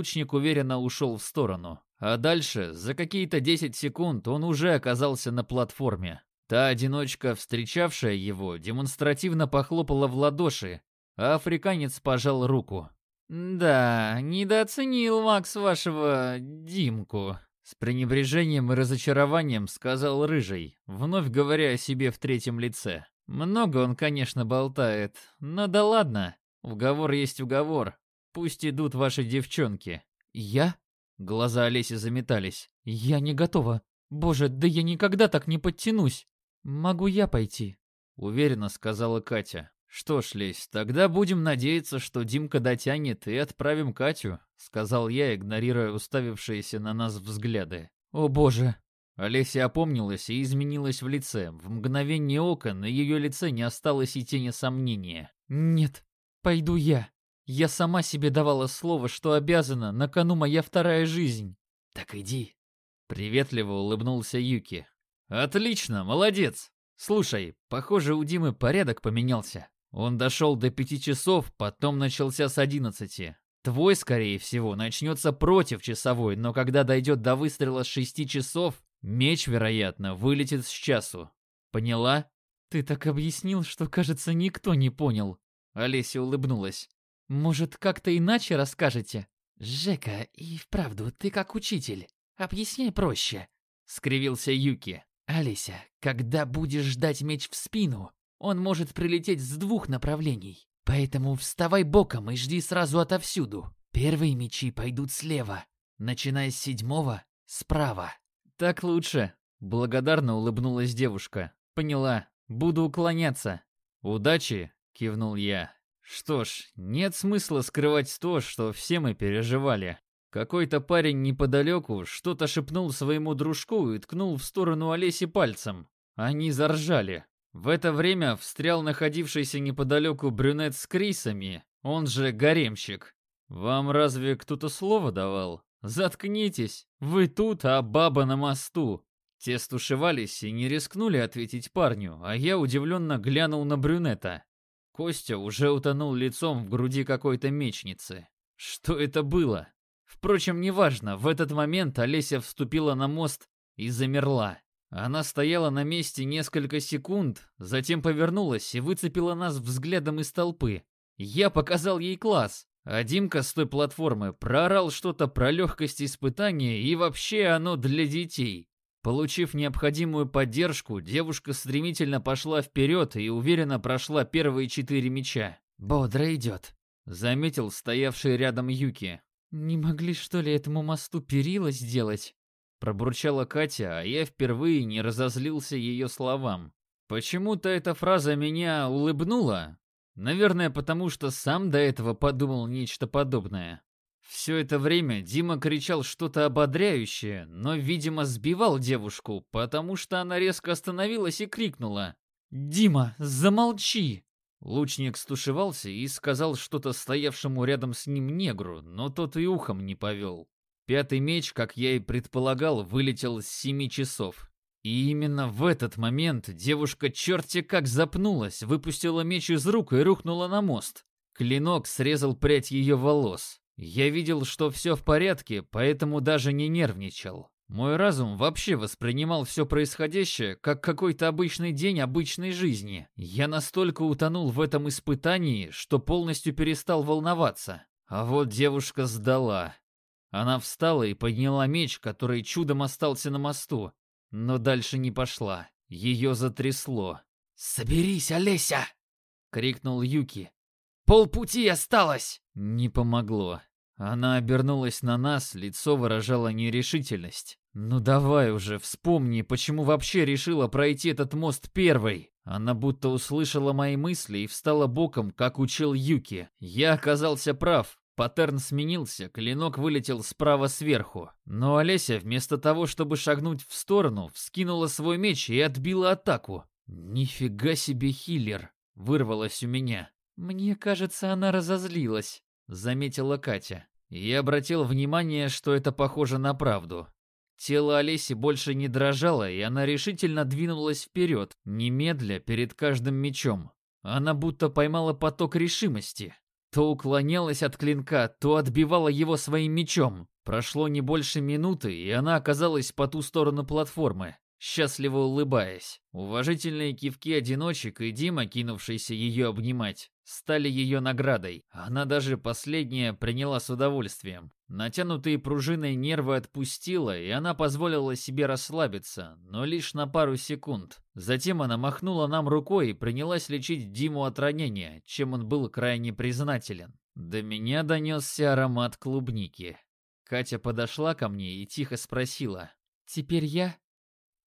лучник уверенно ушел в сторону. А дальше, за какие-то 10 секунд, он уже оказался на платформе. Та одиночка, встречавшая его, демонстративно похлопала в ладоши, а африканец пожал руку. «Да, недооценил Макс вашего Димку», — с пренебрежением и разочарованием сказал Рыжий, вновь говоря о себе в третьем лице. «Много он, конечно, болтает, но да ладно, уговор есть уговор, пусть идут ваши девчонки». «Я?» — глаза Олеси заметались. «Я не готова. Боже, да я никогда так не подтянусь. Могу я пойти?» — уверенно сказала Катя. «Что ж, Лесь, тогда будем надеяться, что Димка дотянет и отправим Катю», — сказал я, игнорируя уставившиеся на нас взгляды. «О боже!» Олеся опомнилась и изменилась в лице. В мгновение ока на ее лице не осталось и тени сомнения. «Нет, пойду я. Я сама себе давала слово, что обязана, на кону моя вторая жизнь». «Так иди», — приветливо улыбнулся Юки. «Отлично, молодец. Слушай, похоже, у Димы порядок поменялся. Он дошел до пяти часов, потом начался с одиннадцати. Твой, скорее всего, начнется против часовой, но когда дойдет до выстрела с шести часов, меч, вероятно, вылетит с часу. Поняла? Ты так объяснил, что, кажется, никто не понял. Олеся улыбнулась. Может, как-то иначе расскажете? Жека, и вправду, ты как учитель. Объясняй проще. Скривился Юки. Олеся, когда будешь ждать меч в спину, он может прилететь с двух направлений. Поэтому вставай боком и жди сразу отовсюду. Первые мечи пойдут слева, начиная с седьмого — справа. Так лучше. Благодарно улыбнулась девушка. Поняла. Буду уклоняться. Удачи, кивнул я. Что ж, нет смысла скрывать то, что все мы переживали. Какой-то парень неподалеку что-то шепнул своему дружку и ткнул в сторону Олеси пальцем. Они заржали. В это время встрял находившийся неподалеку брюнет с крисами, он же гаремщик. «Вам разве кто-то слово давал? Заткнитесь! Вы тут, а баба на мосту!» Те стушевались и не рискнули ответить парню, а я удивленно глянул на брюнета. Костя уже утонул лицом в груди какой-то мечницы. Что это было? Впрочем, неважно, в этот момент Олеся вступила на мост и замерла. Она стояла на месте несколько секунд, затем повернулась и выцепила нас взглядом из толпы. Я показал ей класс, а Димка с той платформы проорал что-то про легкость испытания и вообще оно для детей. Получив необходимую поддержку, девушка стремительно пошла вперед и уверенно прошла первые четыре мяча. «Бодро идет», — заметил стоявший рядом Юки. «Не могли, что ли, этому мосту перила сделать?» Пробурчала Катя, а я впервые не разозлился ее словам. Почему-то эта фраза меня улыбнула. Наверное, потому что сам до этого подумал нечто подобное. Все это время Дима кричал что-то ободряющее, но, видимо, сбивал девушку, потому что она резко остановилась и крикнула. «Дима, замолчи!» Лучник стушевался и сказал что-то стоявшему рядом с ним негру, но тот и ухом не повел. Пятый меч, как я и предполагал, вылетел с семи часов. И именно в этот момент девушка черти как запнулась, выпустила меч из рук и рухнула на мост. Клинок срезал прядь ее волос. Я видел, что все в порядке, поэтому даже не нервничал. Мой разум вообще воспринимал все происходящее как какой-то обычный день обычной жизни. Я настолько утонул в этом испытании, что полностью перестал волноваться. А вот девушка сдала. Она встала и подняла меч, который чудом остался на мосту, но дальше не пошла. Ее затрясло. «Соберись, Олеся!» — крикнул Юки. «Полпути осталось!» Не помогло. Она обернулась на нас, лицо выражало нерешительность. «Ну давай уже, вспомни, почему вообще решила пройти этот мост первой?» Она будто услышала мои мысли и встала боком, как учил Юки. Я оказался прав. Паттерн сменился, клинок вылетел справа сверху. Но Олеся, вместо того, чтобы шагнуть в сторону, вскинула свой меч и отбила атаку. «Нифига себе хиллер!» — вырвалось у меня. «Мне кажется, она разозлилась», — заметила Катя. Я обратил внимание, что это похоже на правду. Тело Олеси больше не дрожало, и она решительно двинулась вперед, немедля перед каждым мечом. Она будто поймала поток решимости. То уклонялась от клинка, то отбивала его своим мечом. Прошло не больше минуты, и она оказалась по ту сторону платформы счастливо улыбаясь. Уважительные кивки одиночек и Дима, кинувшийся ее обнимать, стали ее наградой. Она даже последняя приняла с удовольствием. Натянутые пружиной нервы отпустила, и она позволила себе расслабиться, но лишь на пару секунд. Затем она махнула нам рукой и принялась лечить Диму от ранения, чем он был крайне признателен. До меня донесся аромат клубники. Катя подошла ко мне и тихо спросила. «Теперь я?»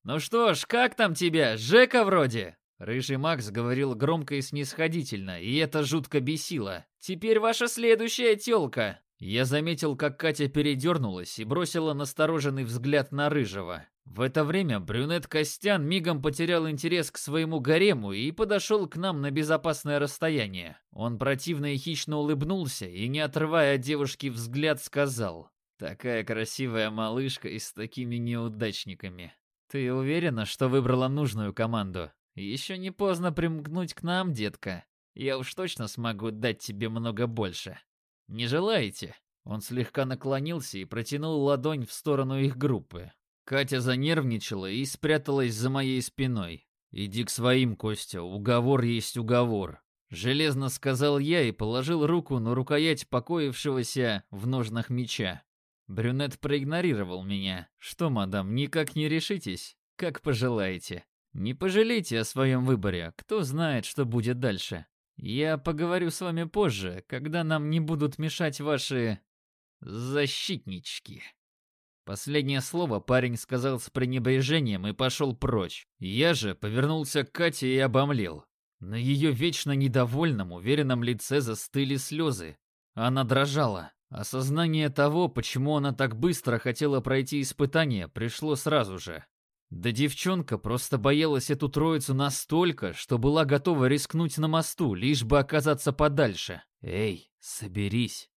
«Ну что ж, как там тебя? Жека вроде?» Рыжий Макс говорил громко и снисходительно, и это жутко бесило. «Теперь ваша следующая тёлка!» Я заметил, как Катя передернулась и бросила настороженный взгляд на Рыжего. В это время брюнет Костян мигом потерял интерес к своему гарему и подошел к нам на безопасное расстояние. Он противно и хищно улыбнулся и, не отрывая от девушки взгляд, сказал «Такая красивая малышка и с такими неудачниками». «Ты уверена, что выбрала нужную команду? Еще не поздно примкнуть к нам, детка. Я уж точно смогу дать тебе много больше. Не желаете?» Он слегка наклонился и протянул ладонь в сторону их группы. Катя занервничала и спряталась за моей спиной. «Иди к своим, Костя, уговор есть уговор», — железно сказал я и положил руку на рукоять покоившегося в ножнах меча. Брюнет проигнорировал меня. Что, мадам, никак не решитесь? Как пожелаете. Не пожалейте о своем выборе, кто знает, что будет дальше. Я поговорю с вами позже, когда нам не будут мешать ваши... защитнички. Последнее слово парень сказал с пренебрежением и пошел прочь. Я же повернулся к Кате и обомлел. На ее вечно недовольном, уверенном лице застыли слезы. Она дрожала. Осознание того, почему она так быстро хотела пройти испытание, пришло сразу же. Да девчонка просто боялась эту троицу настолько, что была готова рискнуть на мосту, лишь бы оказаться подальше. «Эй, соберись!»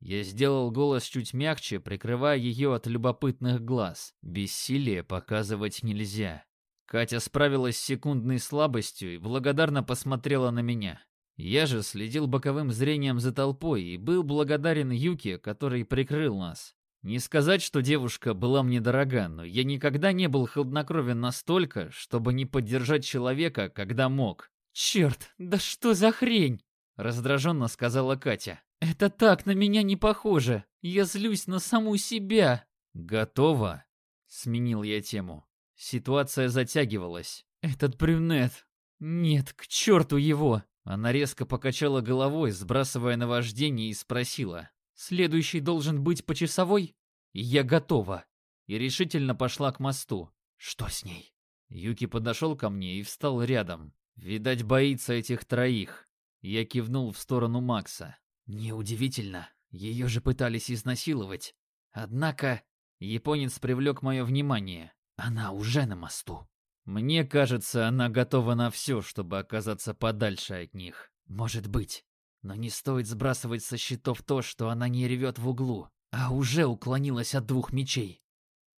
Я сделал голос чуть мягче, прикрывая ее от любопытных глаз. Бессилие показывать нельзя. Катя справилась с секундной слабостью и благодарно посмотрела на меня. Я же следил боковым зрением за толпой и был благодарен Юке, который прикрыл нас. Не сказать, что девушка была мне дорога, но я никогда не был хладнокровен настолько, чтобы не поддержать человека, когда мог. «Черт, да что за хрень?» — раздраженно сказала Катя. «Это так на меня не похоже. Я злюсь на саму себя». «Готово?» — сменил я тему. Ситуация затягивалась. «Этот брюнет. Нет, к черту его!» Она резко покачала головой, сбрасывая наваждение, и спросила. «Следующий должен быть по часовой?» «Я готова». И решительно пошла к мосту. «Что с ней?» Юки подошел ко мне и встал рядом. «Видать, боится этих троих». Я кивнул в сторону Макса. «Неудивительно. Ее же пытались изнасиловать. Однако...» Японец привлек мое внимание. «Она уже на мосту». Мне кажется, она готова на все, чтобы оказаться подальше от них. Может быть. Но не стоит сбрасывать со счетов то, что она не ревет в углу, а уже уклонилась от двух мечей.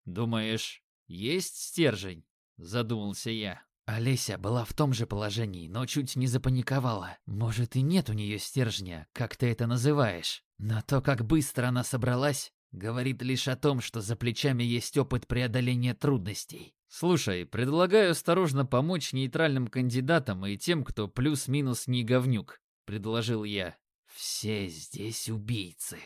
«Думаешь, есть стержень?» — задумался я. Олеся была в том же положении, но чуть не запаниковала. Может, и нет у нее стержня, как ты это называешь. Но то, как быстро она собралась, говорит лишь о том, что за плечами есть опыт преодоления трудностей. Слушай, предлагаю осторожно помочь нейтральным кандидатам и тем, кто плюс-минус не говнюк, предложил я. Все здесь убийцы,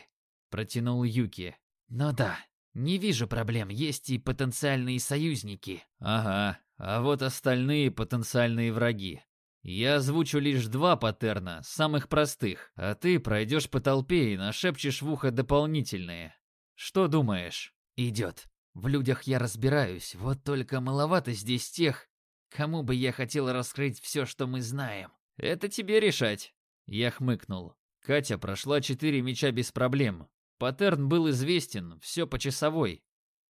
протянул Юки. Ну да, не вижу проблем, есть и потенциальные союзники. Ага, а вот остальные потенциальные враги. Я озвучу лишь два паттерна, самых простых, а ты пройдешь по толпе и нашепчешь в ухо дополнительные. Что думаешь? Идет. В людях я разбираюсь, вот только маловато здесь тех, кому бы я хотел раскрыть все, что мы знаем. Это тебе решать. Я хмыкнул. Катя прошла четыре меча без проблем. Паттерн был известен, все по часовой.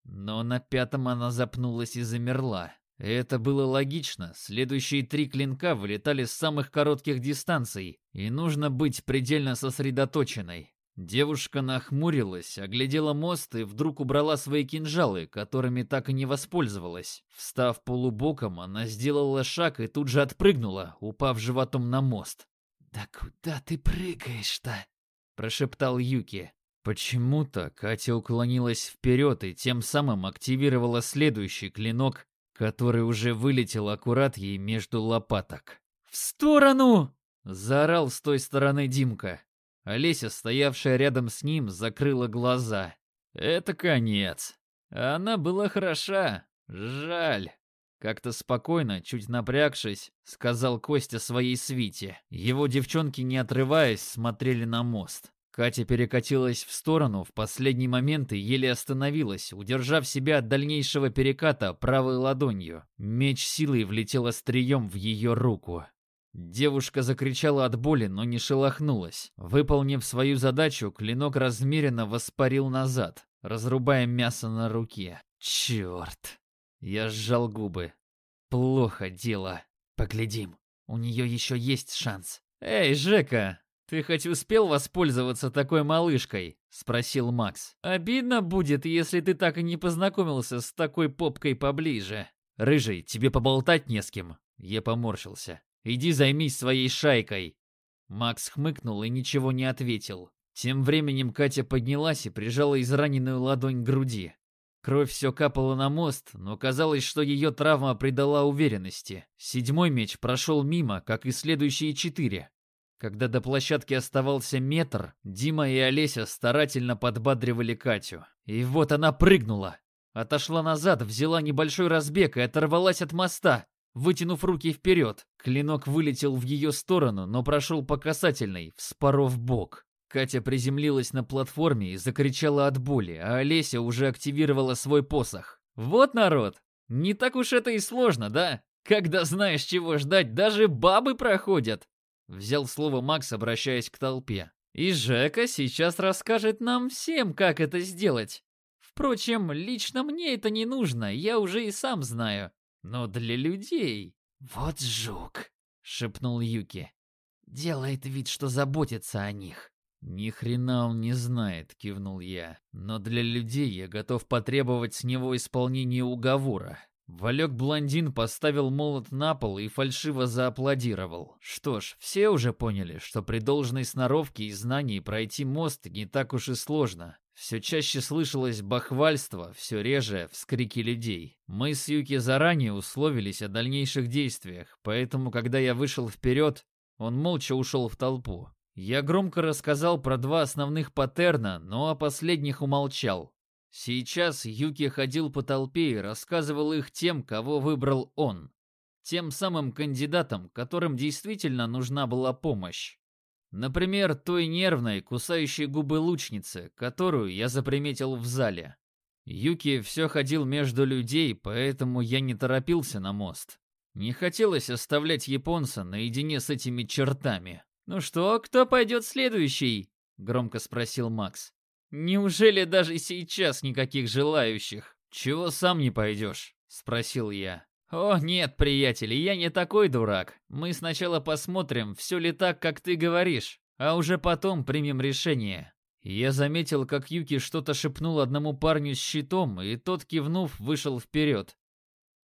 Но на пятом она запнулась и замерла. Это было логично. Следующие три клинка вылетали с самых коротких дистанций, и нужно быть предельно сосредоточенной. Девушка нахмурилась, оглядела мост и вдруг убрала свои кинжалы, которыми так и не воспользовалась. Встав полубоком, она сделала шаг и тут же отпрыгнула, упав животом на мост. «Да куда ты прыгаешь-то?» прошептал Юки. Почему-то Катя уклонилась вперед и тем самым активировала следующий клинок, который уже вылетел аккурат ей между лопаток. «В сторону!» — заорал с той стороны Димка. Олеся, стоявшая рядом с ним, закрыла глаза. «Это конец. Она была хороша. Жаль». Как-то спокойно, чуть напрягшись, сказал Костя своей свите. Его девчонки, не отрываясь, смотрели на мост. Катя перекатилась в сторону в последний момент и еле остановилась, удержав себя от дальнейшего переката правой ладонью. Меч силой влетел острием в ее руку. Девушка закричала от боли, но не шелохнулась. Выполнив свою задачу, клинок размеренно воспарил назад, разрубая мясо на руке. Черт! Я сжал губы. Плохо дело. Поглядим. У нее еще есть шанс. «Эй, Жека, «Ты хоть успел воспользоваться такой малышкой?» — спросил Макс. «Обидно будет, если ты так и не познакомился с такой попкой поближе». «Рыжий, тебе поболтать не с кем?» Я поморщился. «Иди займись своей шайкой». Макс хмыкнул и ничего не ответил. Тем временем Катя поднялась и прижала израненную ладонь к груди. Кровь все капала на мост, но казалось, что ее травма придала уверенности. Седьмой меч прошел мимо, как и следующие четыре. Когда до площадки оставался метр, Дима и Олеся старательно подбадривали Катю. И вот она прыгнула. Отошла назад, взяла небольшой разбег и оторвалась от моста, вытянув руки вперед. Клинок вылетел в ее сторону, но прошел по касательной, вспоров бок. Катя приземлилась на платформе и закричала от боли, а Олеся уже активировала свой посох. «Вот народ! Не так уж это и сложно, да? Когда знаешь, чего ждать, даже бабы проходят!» Взял слово Макс, обращаясь к толпе. И Жека сейчас расскажет нам всем, как это сделать. Впрочем, лично мне это не нужно, я уже и сам знаю. Но для людей... Вот жук, шепнул Юки. Делает вид, что заботится о них. Ни хрена он не знает, кивнул я. Но для людей я готов потребовать с него исполнения уговора. Валек-блондин поставил молот на пол и фальшиво зааплодировал. Что ж, все уже поняли, что при должной сноровке и знании пройти мост не так уж и сложно. Все чаще слышалось бахвальство, все реже вскрики людей. Мы с Юки заранее условились о дальнейших действиях, поэтому, когда я вышел вперед, он молча ушел в толпу. Я громко рассказал про два основных паттерна, но о последних умолчал. Сейчас Юки ходил по толпе и рассказывал их тем, кого выбрал он. Тем самым кандидатам, которым действительно нужна была помощь. Например, той нервной, кусающей губы лучницы, которую я заприметил в зале. Юки все ходил между людей, поэтому я не торопился на мост. Не хотелось оставлять японца наедине с этими чертами. «Ну что, кто пойдет следующий?» — громко спросил Макс. Неужели даже сейчас никаких желающих? Чего сам не пойдешь? Спросил я. О, нет, приятель, я не такой дурак. Мы сначала посмотрим, все ли так, как ты говоришь, а уже потом примем решение. Я заметил, как Юки что-то шепнул одному парню с щитом, и тот, кивнув, вышел вперед.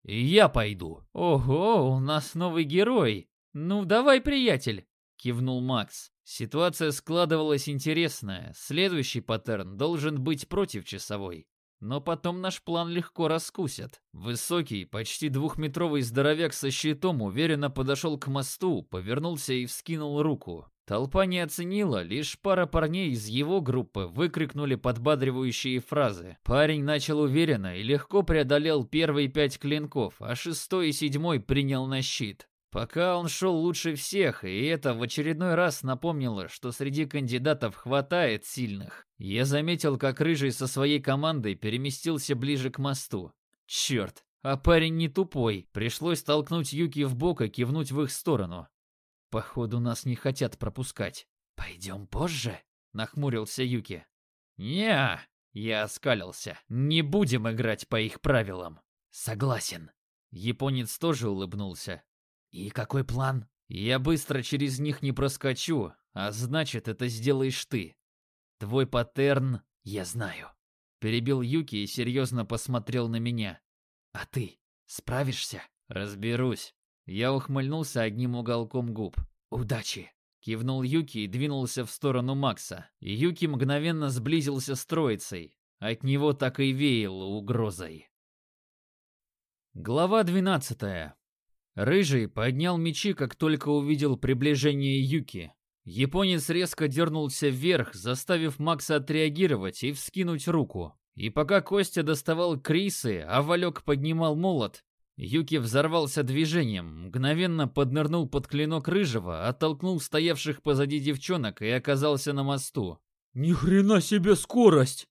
«Я пойду». «Ого, у нас новый герой. Ну, давай, приятель», — кивнул Макс. Ситуация складывалась интересная. Следующий паттерн должен быть против часовой. Но потом наш план легко раскусят. Высокий, почти двухметровый здоровяк со щитом уверенно подошел к мосту, повернулся и вскинул руку. Толпа не оценила, лишь пара парней из его группы выкрикнули подбадривающие фразы. Парень начал уверенно и легко преодолел первые пять клинков, а шестой и седьмой принял на щит. Пока он шел лучше всех, и это в очередной раз напомнило, что среди кандидатов хватает сильных. Я заметил, как Рыжий со своей командой переместился ближе к мосту. Черт, а парень не тупой. Пришлось толкнуть Юки в бок и кивнуть в их сторону. Походу, нас не хотят пропускать. «Пойдем позже?» — нахмурился Юки. не я оскалился. «Не будем играть по их правилам». «Согласен». Японец тоже улыбнулся. «И какой план?» «Я быстро через них не проскочу, а значит, это сделаешь ты. Твой паттерн я знаю». Перебил Юки и серьезно посмотрел на меня. «А ты справишься?» «Разберусь». Я ухмыльнулся одним уголком губ. «Удачи!» — кивнул Юки и двинулся в сторону Макса. Юки мгновенно сблизился с троицей. От него так и веяло угрозой. Глава 12. Рыжий поднял мечи, как только увидел приближение Юки. Японец резко дернулся вверх, заставив Макса отреагировать и вскинуть руку. И пока Костя доставал Крисы, а Валек поднимал молот, Юки взорвался движением, мгновенно поднырнул под клинок Рыжего, оттолкнул стоявших позади девчонок и оказался на мосту. «Ни хрена себе скорость!»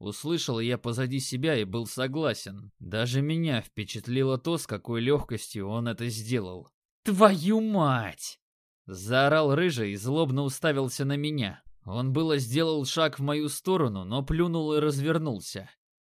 Услышал я позади себя и был согласен. Даже меня впечатлило то, с какой легкостью он это сделал. «Твою мать!» Заорал рыжий и злобно уставился на меня. Он было сделал шаг в мою сторону, но плюнул и развернулся.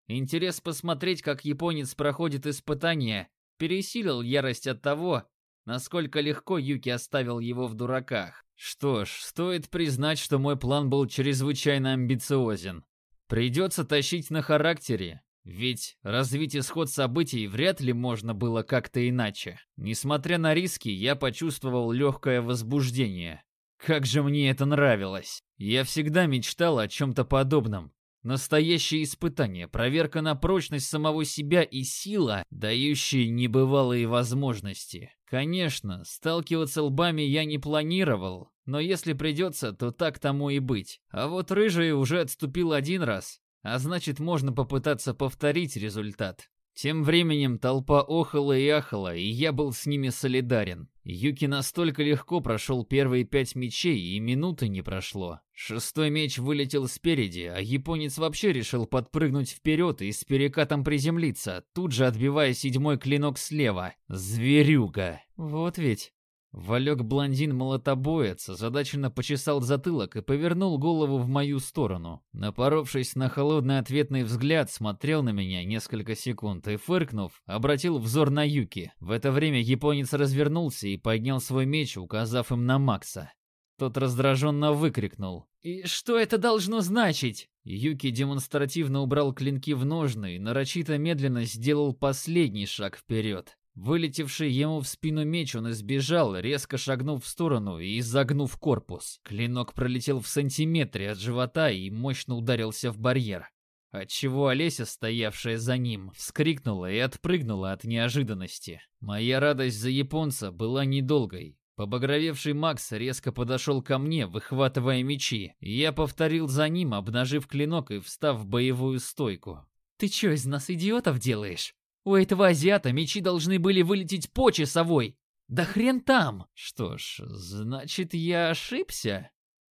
Интерес посмотреть, как японец проходит испытание, пересилил ярость от того, насколько легко Юки оставил его в дураках. Что ж, стоит признать, что мой план был чрезвычайно амбициозен. Придется тащить на характере, ведь развить исход событий вряд ли можно было как-то иначе. Несмотря на риски, я почувствовал легкое возбуждение. Как же мне это нравилось! Я всегда мечтал о чем-то подобном. Настоящее испытание, проверка на прочность самого себя и сила, дающие небывалые возможности. Конечно, сталкиваться лбами я не планировал, но если придется, то так тому и быть. А вот рыжий уже отступил один раз, а значит можно попытаться повторить результат. Тем временем толпа охала и ахала, и я был с ними солидарен. Юки настолько легко прошел первые пять мечей, и минуты не прошло. Шестой меч вылетел спереди, а японец вообще решил подпрыгнуть вперед и с перекатом приземлиться, тут же отбивая седьмой клинок слева. Зверюга. Вот ведь. Валек-блондин молотобоец озадаченно почесал затылок и повернул голову в мою сторону. Напоровшись на холодный ответный взгляд, смотрел на меня несколько секунд и, фыркнув, обратил взор на Юки. В это время японец развернулся и поднял свой меч, указав им на Макса. Тот раздраженно выкрикнул. «И что это должно значить?» Юки демонстративно убрал клинки в ножны и нарочито медленно сделал последний шаг вперед. Вылетевший ему в спину меч он избежал, резко шагнув в сторону и изогнув корпус. Клинок пролетел в сантиметре от живота и мощно ударился в барьер. Отчего Олеся, стоявшая за ним, вскрикнула и отпрыгнула от неожиданности. Моя радость за японца была недолгой. Побагровевший Макс резко подошел ко мне, выхватывая мечи. Я повторил за ним, обнажив клинок и встав в боевую стойку. «Ты чё из нас идиотов делаешь?» У этого азиата мечи должны были вылететь по часовой. Да хрен там! Что ж, значит, я ошибся?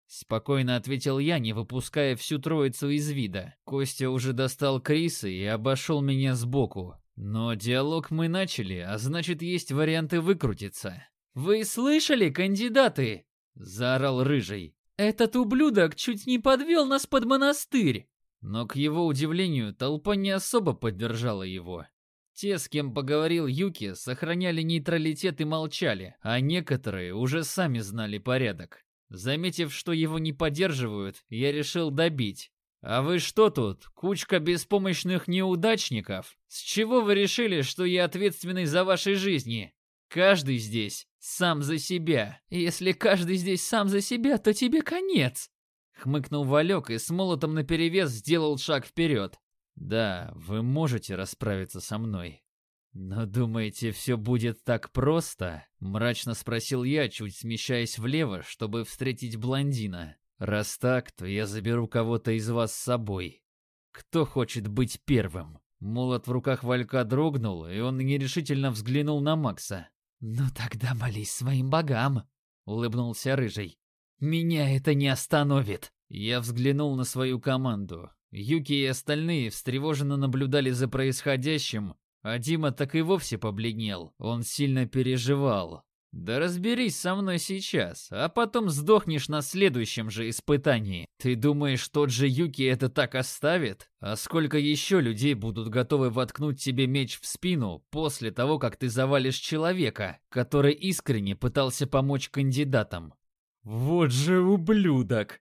Спокойно ответил я, не выпуская всю троицу из вида. Костя уже достал Криса и обошел меня сбоку. Но диалог мы начали, а значит, есть варианты выкрутиться. «Вы слышали, кандидаты?» — заорал Рыжий. «Этот ублюдок чуть не подвел нас под монастырь!» Но, к его удивлению, толпа не особо поддержала его. Те, с кем поговорил Юки, сохраняли нейтралитет и молчали, а некоторые уже сами знали порядок. Заметив, что его не поддерживают, я решил добить. «А вы что тут, кучка беспомощных неудачников? С чего вы решили, что я ответственный за ваши жизни? Каждый здесь сам за себя. Если каждый здесь сам за себя, то тебе конец!» Хмыкнул Валек и с молотом наперевес сделал шаг вперед. Да, вы можете расправиться со мной. Но думаете, все будет так просто? Мрачно спросил я, чуть смещаясь влево, чтобы встретить блондина. Раз так, то я заберу кого-то из вас с собой. Кто хочет быть первым? Молот в руках Валька дрогнул, и он нерешительно взглянул на Макса. «Ну тогда молись своим богам», — улыбнулся Рыжий. «Меня это не остановит». Я взглянул на свою команду. Юки и остальные встревоженно наблюдали за происходящим, а Дима так и вовсе побледнел. Он сильно переживал. «Да разберись со мной сейчас, а потом сдохнешь на следующем же испытании. Ты думаешь, тот же Юки это так оставит? А сколько еще людей будут готовы воткнуть тебе меч в спину после того, как ты завалишь человека, который искренне пытался помочь кандидатам?» «Вот же ублюдок!»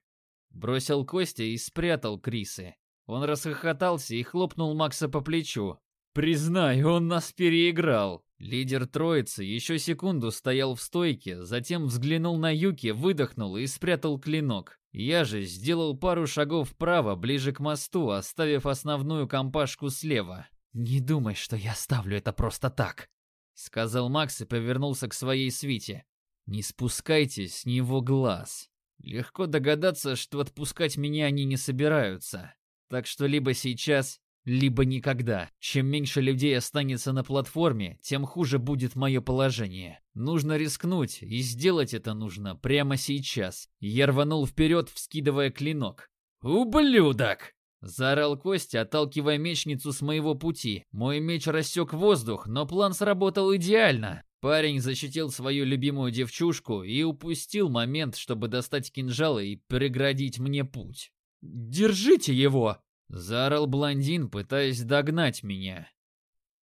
Бросил Костя и спрятал Крисы. Он расхохотался и хлопнул Макса по плечу. «Признай, он нас переиграл. Лидер троицы еще секунду стоял в стойке, затем взглянул на Юки, выдохнул и спрятал клинок. Я же сделал пару шагов вправо, ближе к мосту, оставив основную компашку слева. «Не думай, что я оставлю это просто так», — сказал Макс и повернулся к своей свите. «Не спускайте с него глаз. Легко догадаться, что отпускать меня они не собираются. Так что либо сейчас, либо никогда. Чем меньше людей останется на платформе, тем хуже будет мое положение. Нужно рискнуть, и сделать это нужно прямо сейчас. Я рванул вперед, вскидывая клинок. «Ублюдок!» Заорал Костя, отталкивая мечницу с моего пути. Мой меч рассек воздух, но план сработал идеально. Парень защитил свою любимую девчушку и упустил момент, чтобы достать кинжал и преградить мне путь. «Держите его!» — заорал блондин, пытаясь догнать меня.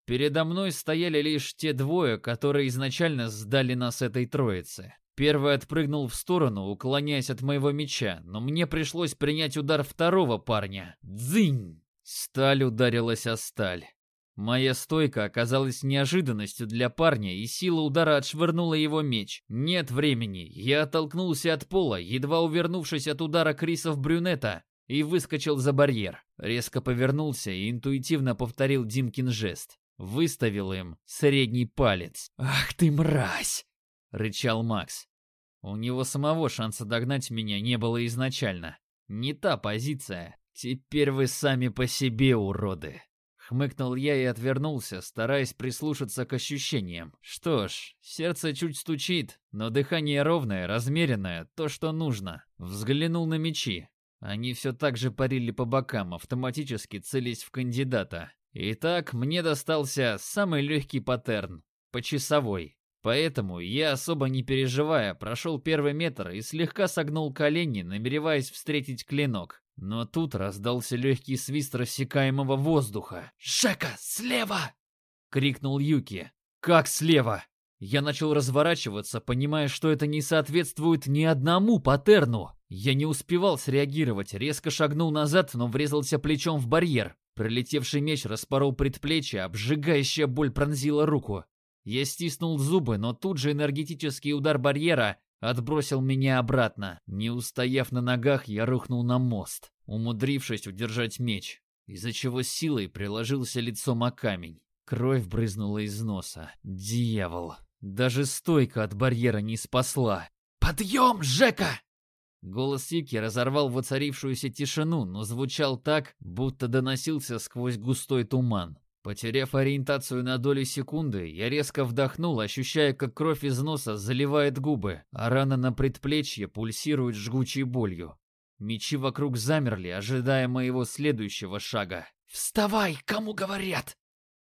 Передо мной стояли лишь те двое, которые изначально сдали нас этой троице. Первый отпрыгнул в сторону, уклоняясь от моего меча, но мне пришлось принять удар второго парня. Дзынь! Сталь ударилась о сталь. Моя стойка оказалась неожиданностью для парня, и сила удара отшвырнула его меч. Нет времени. Я оттолкнулся от пола, едва увернувшись от удара Крисов брюнета, и выскочил за барьер. Резко повернулся и интуитивно повторил Димкин жест. Выставил им средний палец. «Ах ты мразь!» — рычал Макс. У него самого шанса догнать меня не было изначально. Не та позиция. Теперь вы сами по себе, уроды. Хмыкнул я и отвернулся, стараясь прислушаться к ощущениям. Что ж, сердце чуть стучит, но дыхание ровное, размеренное, то, что нужно. Взглянул на мечи. Они все так же парили по бокам, автоматически целясь в кандидата. Итак, мне достался самый легкий паттерн. Почасовой. Поэтому я, особо не переживая, прошел первый метр и слегка согнул колени, намереваясь встретить клинок. Но тут раздался легкий свист рассекаемого воздуха. «Шека, слева!» — крикнул Юки. «Как слева?» Я начал разворачиваться, понимая, что это не соответствует ни одному паттерну. Я не успевал среагировать, резко шагнул назад, но врезался плечом в барьер. Прилетевший меч распорол предплечье, обжигающая боль пронзила руку. Я стиснул зубы, но тут же энергетический удар барьера отбросил меня обратно. Не устояв на ногах, я рухнул на мост, умудрившись удержать меч, из-за чего силой приложился лицом о камень. Кровь брызнула из носа. Дьявол! Даже стойка от барьера не спасла. «Подъем, Жека!» Голос Юки разорвал воцарившуюся тишину, но звучал так, будто доносился сквозь густой туман. Потеряв ориентацию на долю секунды, я резко вдохнул, ощущая, как кровь из носа заливает губы, а рана на предплечье пульсирует жгучей болью. Мечи вокруг замерли, ожидая моего следующего шага. «Вставай, кому говорят!»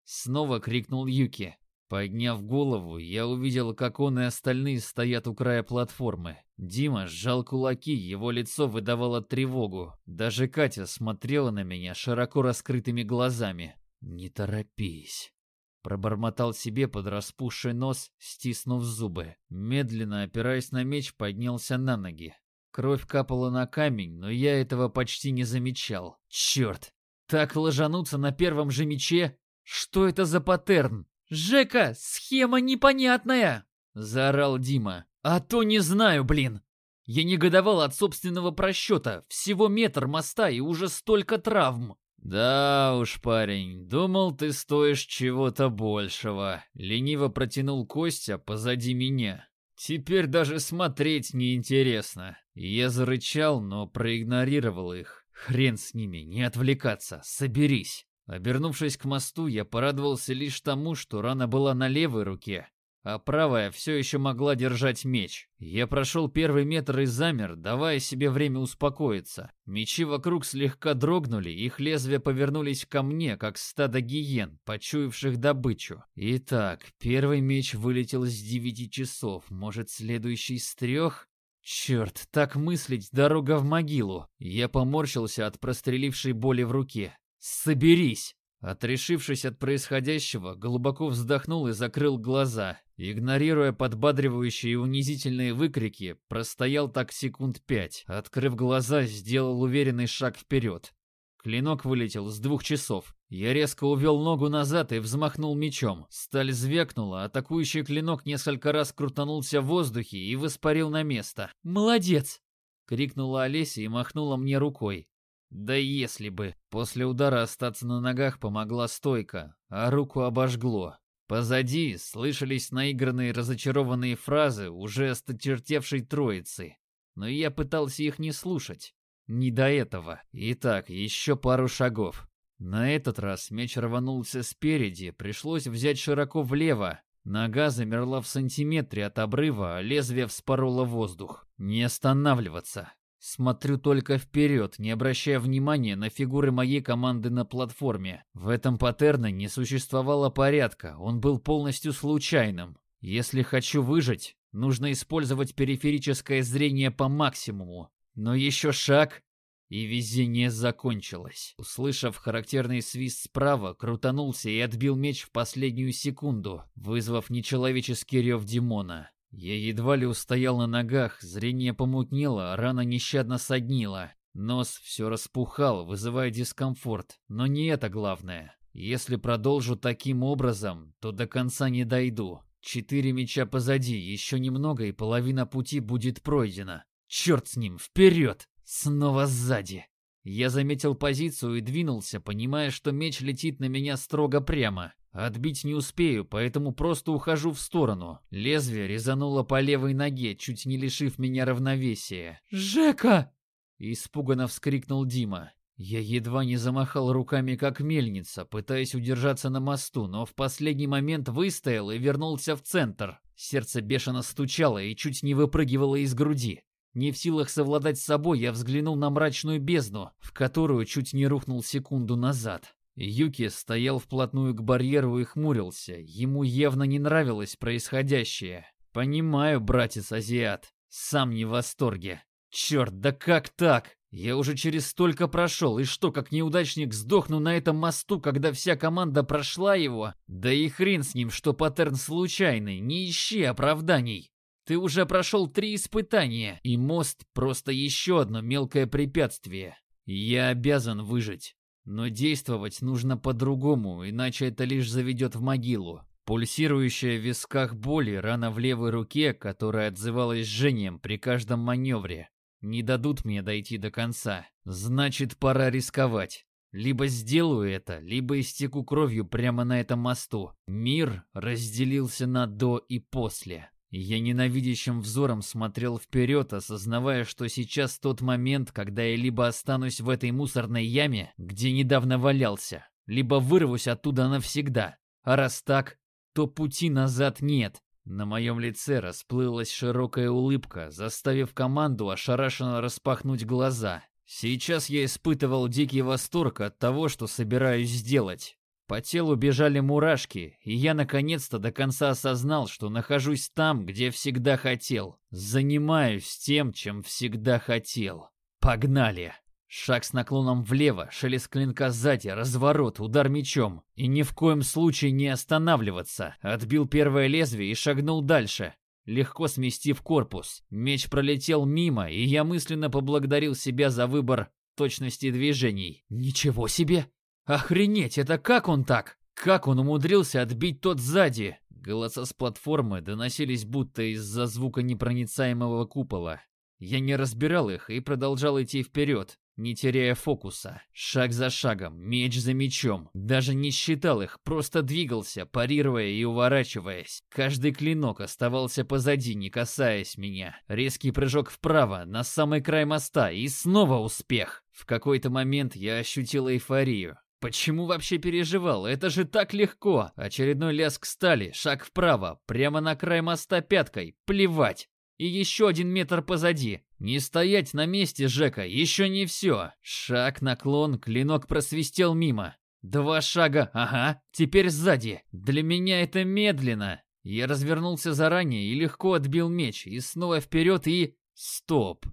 Снова крикнул Юки. Подняв голову, я увидел, как он и остальные стоят у края платформы. Дима сжал кулаки, его лицо выдавало тревогу. Даже Катя смотрела на меня широко раскрытыми глазами. «Не торопись», — пробормотал себе под распухший нос, стиснув зубы. Медленно, опираясь на меч, поднялся на ноги. Кровь капала на камень, но я этого почти не замечал. Черт! Так ложануться на первом же мече? Что это за паттерн? «Жека, схема непонятная!» — заорал Дима. «А то не знаю, блин!» Я негодовал от собственного просчета. Всего метр моста и уже столько травм. «Да уж, парень, думал, ты стоишь чего-то большего», — лениво протянул Костя позади меня. «Теперь даже смотреть неинтересно». Я зарычал, но проигнорировал их. Хрен с ними, не отвлекаться, соберись. Обернувшись к мосту, я порадовался лишь тому, что рана была на левой руке, а правая все еще могла держать меч. Я прошел первый метр и замер, давая себе время успокоиться. Мечи вокруг слегка дрогнули, их лезвия повернулись ко мне, как стадо гиен, почуявших добычу. Итак, первый меч вылетел с девяти часов, может, следующий с трех? Черт, так мыслить дорога в могилу. Я поморщился от прострелившей боли в руке. «Соберись!» Отрешившись от происходящего, глубоко вздохнул и закрыл глаза. Игнорируя подбадривающие и унизительные выкрики, простоял так секунд пять. Открыв глаза, сделал уверенный шаг вперед. Клинок вылетел с двух часов. Я резко увел ногу назад и взмахнул мечом. Сталь звякнула, атакующий клинок несколько раз крутанулся в воздухе и воспарил на место. «Молодец!» — крикнула Олеся и махнула мне рукой. Да если бы. После удара остаться на ногах помогла стойка, а руку обожгло. Позади слышались наигранные разочарованные фразы уже осточертевшей троицы. Но я пытался их не слушать. Не до этого. Итак, еще пару шагов. На этот раз меч рванулся спереди, пришлось взять широко влево. Нога замерла в сантиметре от обрыва, а лезвие вспороло воздух. Не останавливаться. Смотрю только вперед, не обращая внимания на фигуры моей команды на платформе. В этом паттерне не существовало порядка, он был полностью случайным. Если хочу выжить, нужно использовать периферическое зрение по максимуму. Но еще шаг, и везение закончилось. Услышав характерный свист справа, крутанулся и отбил меч в последнюю секунду, вызвав нечеловеческий рев Димона. Я едва ли устоял на ногах, зрение помутнело, рана нещадно соднила. Нос все распухал, вызывая дискомфорт, но не это главное. Если продолжу таким образом, то до конца не дойду. Четыре меча позади, еще немного и половина пути будет пройдена. Черт с ним, вперед! Снова сзади. Я заметил позицию и двинулся, понимая, что меч летит на меня строго прямо. Отбить не успею, поэтому просто ухожу в сторону. Лезвие резануло по левой ноге, чуть не лишив меня равновесия. «Жека!» — испуганно вскрикнул Дима. Я едва не замахал руками, как мельница, пытаясь удержаться на мосту, но в последний момент выстоял и вернулся в центр. Сердце бешено стучало и чуть не выпрыгивало из груди. Не в силах совладать с собой, я взглянул на мрачную бездну, в которую чуть не рухнул секунду назад. Юки стоял вплотную к барьеру и хмурился. Ему явно не нравилось происходящее. Понимаю, братец-азиат, сам не в восторге. Черт, да как так? Я уже через столько прошел, и что, как неудачник, сдохну на этом мосту, когда вся команда прошла его? Да и хрен с ним, что паттерн случайный, не ищи оправданий. Ты уже прошел три испытания, и мост просто еще одно мелкое препятствие. Я обязан выжить. Но действовать нужно по-другому, иначе это лишь заведет в могилу. Пульсирующая в висках боли рана в левой руке, которая отзывалась жжением при каждом маневре. Не дадут мне дойти до конца. Значит, пора рисковать. Либо сделаю это, либо истеку кровью прямо на этом мосту. Мир разделился на «до» и «после». Я ненавидящим взором смотрел вперед, осознавая, что сейчас тот момент, когда я либо останусь в этой мусорной яме, где недавно валялся, либо вырвусь оттуда навсегда. А раз так, то пути назад нет. На моем лице расплылась широкая улыбка, заставив команду ошарашенно распахнуть глаза. Сейчас я испытывал дикий восторг от того, что собираюсь сделать. По телу бежали мурашки, и я наконец-то до конца осознал, что нахожусь там, где всегда хотел. Занимаюсь тем, чем всегда хотел. Погнали! Шаг с наклоном влево, шелест клинка сзади, разворот, удар мечом. И ни в коем случае не останавливаться. Отбил первое лезвие и шагнул дальше, легко сместив корпус. Меч пролетел мимо, и я мысленно поблагодарил себя за выбор точности движений. Ничего себе! Охренеть, это как он так? Как он умудрился отбить тот сзади? Голоса с платформы доносились будто из-за звука непроницаемого купола. Я не разбирал их и продолжал идти вперед, не теряя фокуса. Шаг за шагом, меч за мечом. Даже не считал их, просто двигался, парируя и уворачиваясь. Каждый клинок оставался позади, не касаясь меня. Резкий прыжок вправо, на самый край моста, и снова успех. В какой-то момент я ощутил эйфорию. Почему вообще переживал? Это же так легко. Очередной лязг стали, шаг вправо, прямо на край моста пяткой. Плевать. И еще один метр позади. Не стоять на месте, Жека, еще не все. Шаг, наклон, клинок просвистел мимо. Два шага, ага, теперь сзади. Для меня это медленно. Я развернулся заранее и легко отбил меч, и снова вперед и... Стоп.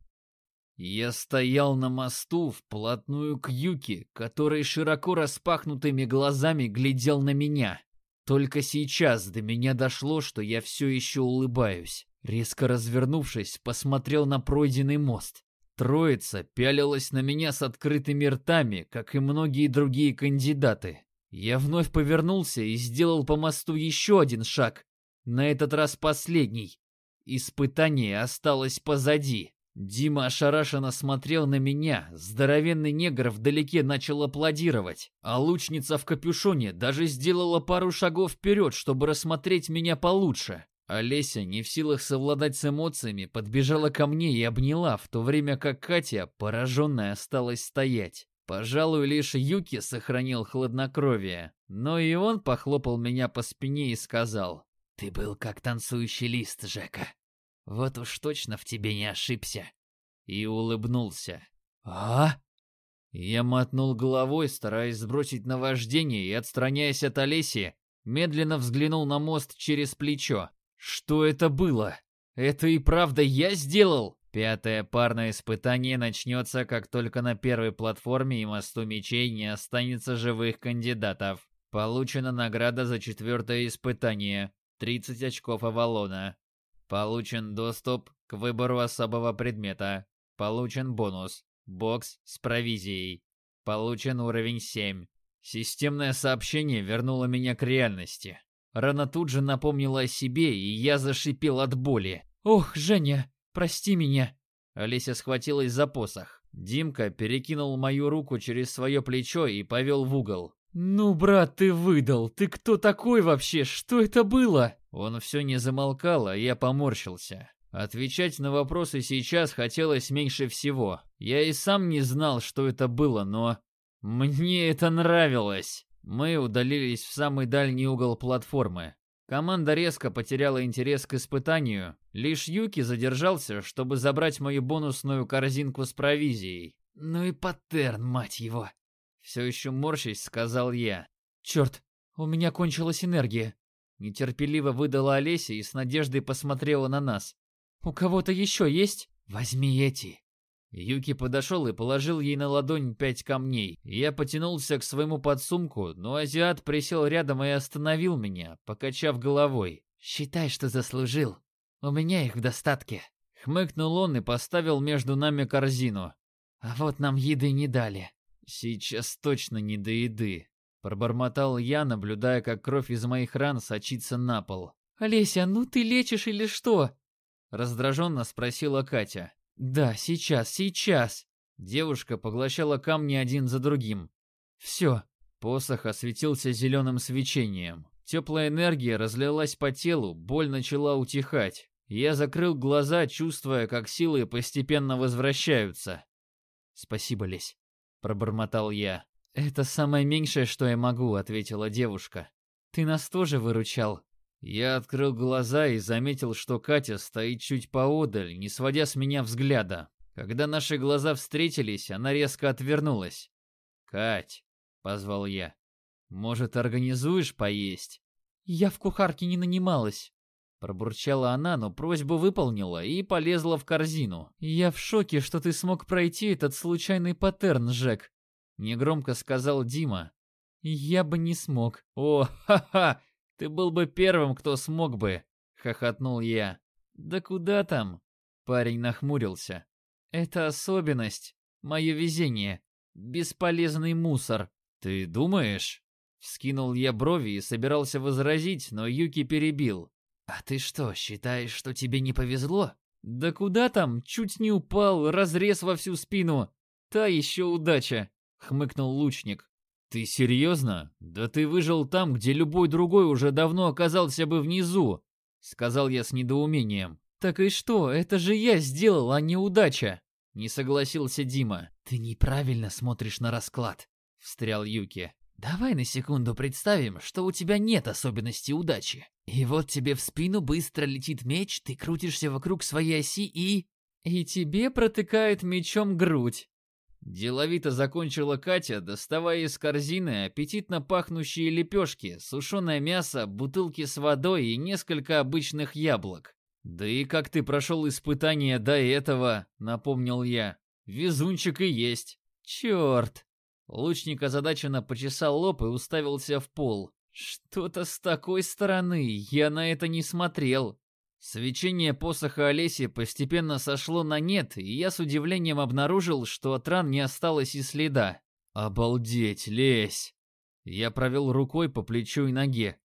Я стоял на мосту вплотную к Юке, который широко распахнутыми глазами глядел на меня. Только сейчас до меня дошло, что я все еще улыбаюсь. Резко развернувшись, посмотрел на пройденный мост. Троица пялилась на меня с открытыми ртами, как и многие другие кандидаты. Я вновь повернулся и сделал по мосту еще один шаг, на этот раз последний. Испытание осталось позади. Дима ошарашенно смотрел на меня, здоровенный негр вдалеке начал аплодировать, а лучница в капюшоне даже сделала пару шагов вперед, чтобы рассмотреть меня получше. Олеся, не в силах совладать с эмоциями, подбежала ко мне и обняла, в то время как Катя, пораженная, осталась стоять. Пожалуй, лишь Юки сохранил хладнокровие, но и он похлопал меня по спине и сказал, «Ты был как танцующий лист, Жека. Вот уж точно в тебе не ошибся. И улыбнулся. А? Я мотнул головой, стараясь сбросить наваждение и, отстраняясь от Олеси, медленно взглянул на мост через плечо. Что это было? Это и правда я сделал? Пятое парное испытание начнется, как только на первой платформе и мосту мечей не останется живых кандидатов. Получена награда за четвертое испытание. 30 очков Авалона. Получен доступ к выбору особого предмета. Получен бонус. Бокс с провизией. Получен уровень 7. Системное сообщение вернуло меня к реальности. Рана тут же напомнила о себе, и я зашипел от боли. «Ох, Женя, прости меня!» Олеся схватилась за посох. Димка перекинул мою руку через свое плечо и повел в угол. «Ну, брат, ты выдал! Ты кто такой вообще? Что это было?» Он все не замолкал, а я поморщился. Отвечать на вопросы сейчас хотелось меньше всего. Я и сам не знал, что это было, но... Мне это нравилось. Мы удалились в самый дальний угол платформы. Команда резко потеряла интерес к испытанию. Лишь Юки задержался, чтобы забрать мою бонусную корзинку с провизией. Ну и паттерн, мать его. Все еще морщись, сказал я. Черт, у меня кончилась энергия. Нетерпеливо выдала Олеся и с надеждой посмотрела на нас. «У кого-то еще есть? Возьми эти!» Юки подошел и положил ей на ладонь пять камней. Я потянулся к своему подсумку, но азиат присел рядом и остановил меня, покачав головой. «Считай, что заслужил. У меня их в достатке». Хмыкнул он и поставил между нами корзину. «А вот нам еды не дали». «Сейчас точно не до еды», Пробормотал я, наблюдая, как кровь из моих ран сочится на пол. «Олеся, ну ты лечишь или что?» Раздраженно спросила Катя. «Да, сейчас, сейчас!» Девушка поглощала камни один за другим. «Все!» Посох осветился зеленым свечением. Теплая энергия разлилась по телу, боль начала утихать. Я закрыл глаза, чувствуя, как силы постепенно возвращаются. «Спасибо, Лесь», — пробормотал я. «Это самое меньшее, что я могу», — ответила девушка. «Ты нас тоже выручал». Я открыл глаза и заметил, что Катя стоит чуть поодаль, не сводя с меня взгляда. Когда наши глаза встретились, она резко отвернулась. «Кать», — позвал я, — «может, организуешь поесть?» «Я в кухарке не нанималась», — пробурчала она, но просьбу выполнила и полезла в корзину. «Я в шоке, что ты смог пройти этот случайный паттерн, Жек. Негромко сказал Дима. Я бы не смог. О, ха-ха, ты был бы первым, кто смог бы, хохотнул я. Да куда там? Парень нахмурился. Это особенность, мое везение, бесполезный мусор. Ты думаешь? Вскинул я брови и собирался возразить, но Юки перебил. «А ты что, считаешь, что тебе не повезло?» «Да куда там? Чуть не упал, разрез во всю спину. Та еще удача!» Хмыкнул лучник. Ты серьезно? Да ты выжил там, где любой другой уже давно оказался бы внизу, сказал я с недоумением. Так и что? Это же я сделал, а не удача. Не согласился Дима. Ты неправильно смотришь на расклад, встрял Юки. Давай на секунду представим, что у тебя нет особенностей удачи. И вот тебе в спину быстро летит меч, ты крутишься вокруг своей оси и... И тебе протыкает мечом грудь. Деловито закончила Катя, доставая из корзины аппетитно пахнущие лепешки, сушеное мясо, бутылки с водой и несколько обычных яблок. «Да и как ты прошел испытание до этого?» — напомнил я. «Везунчик и есть». «Черт!» Лучник озадаченно почесал лоб и уставился в пол. «Что-то с такой стороны, я на это не смотрел». Свечение посоха Олеси постепенно сошло на нет, и я с удивлением обнаружил, что от ран не осталось и следа. «Обалдеть, лезь!» Я провел рукой по плечу и ноге.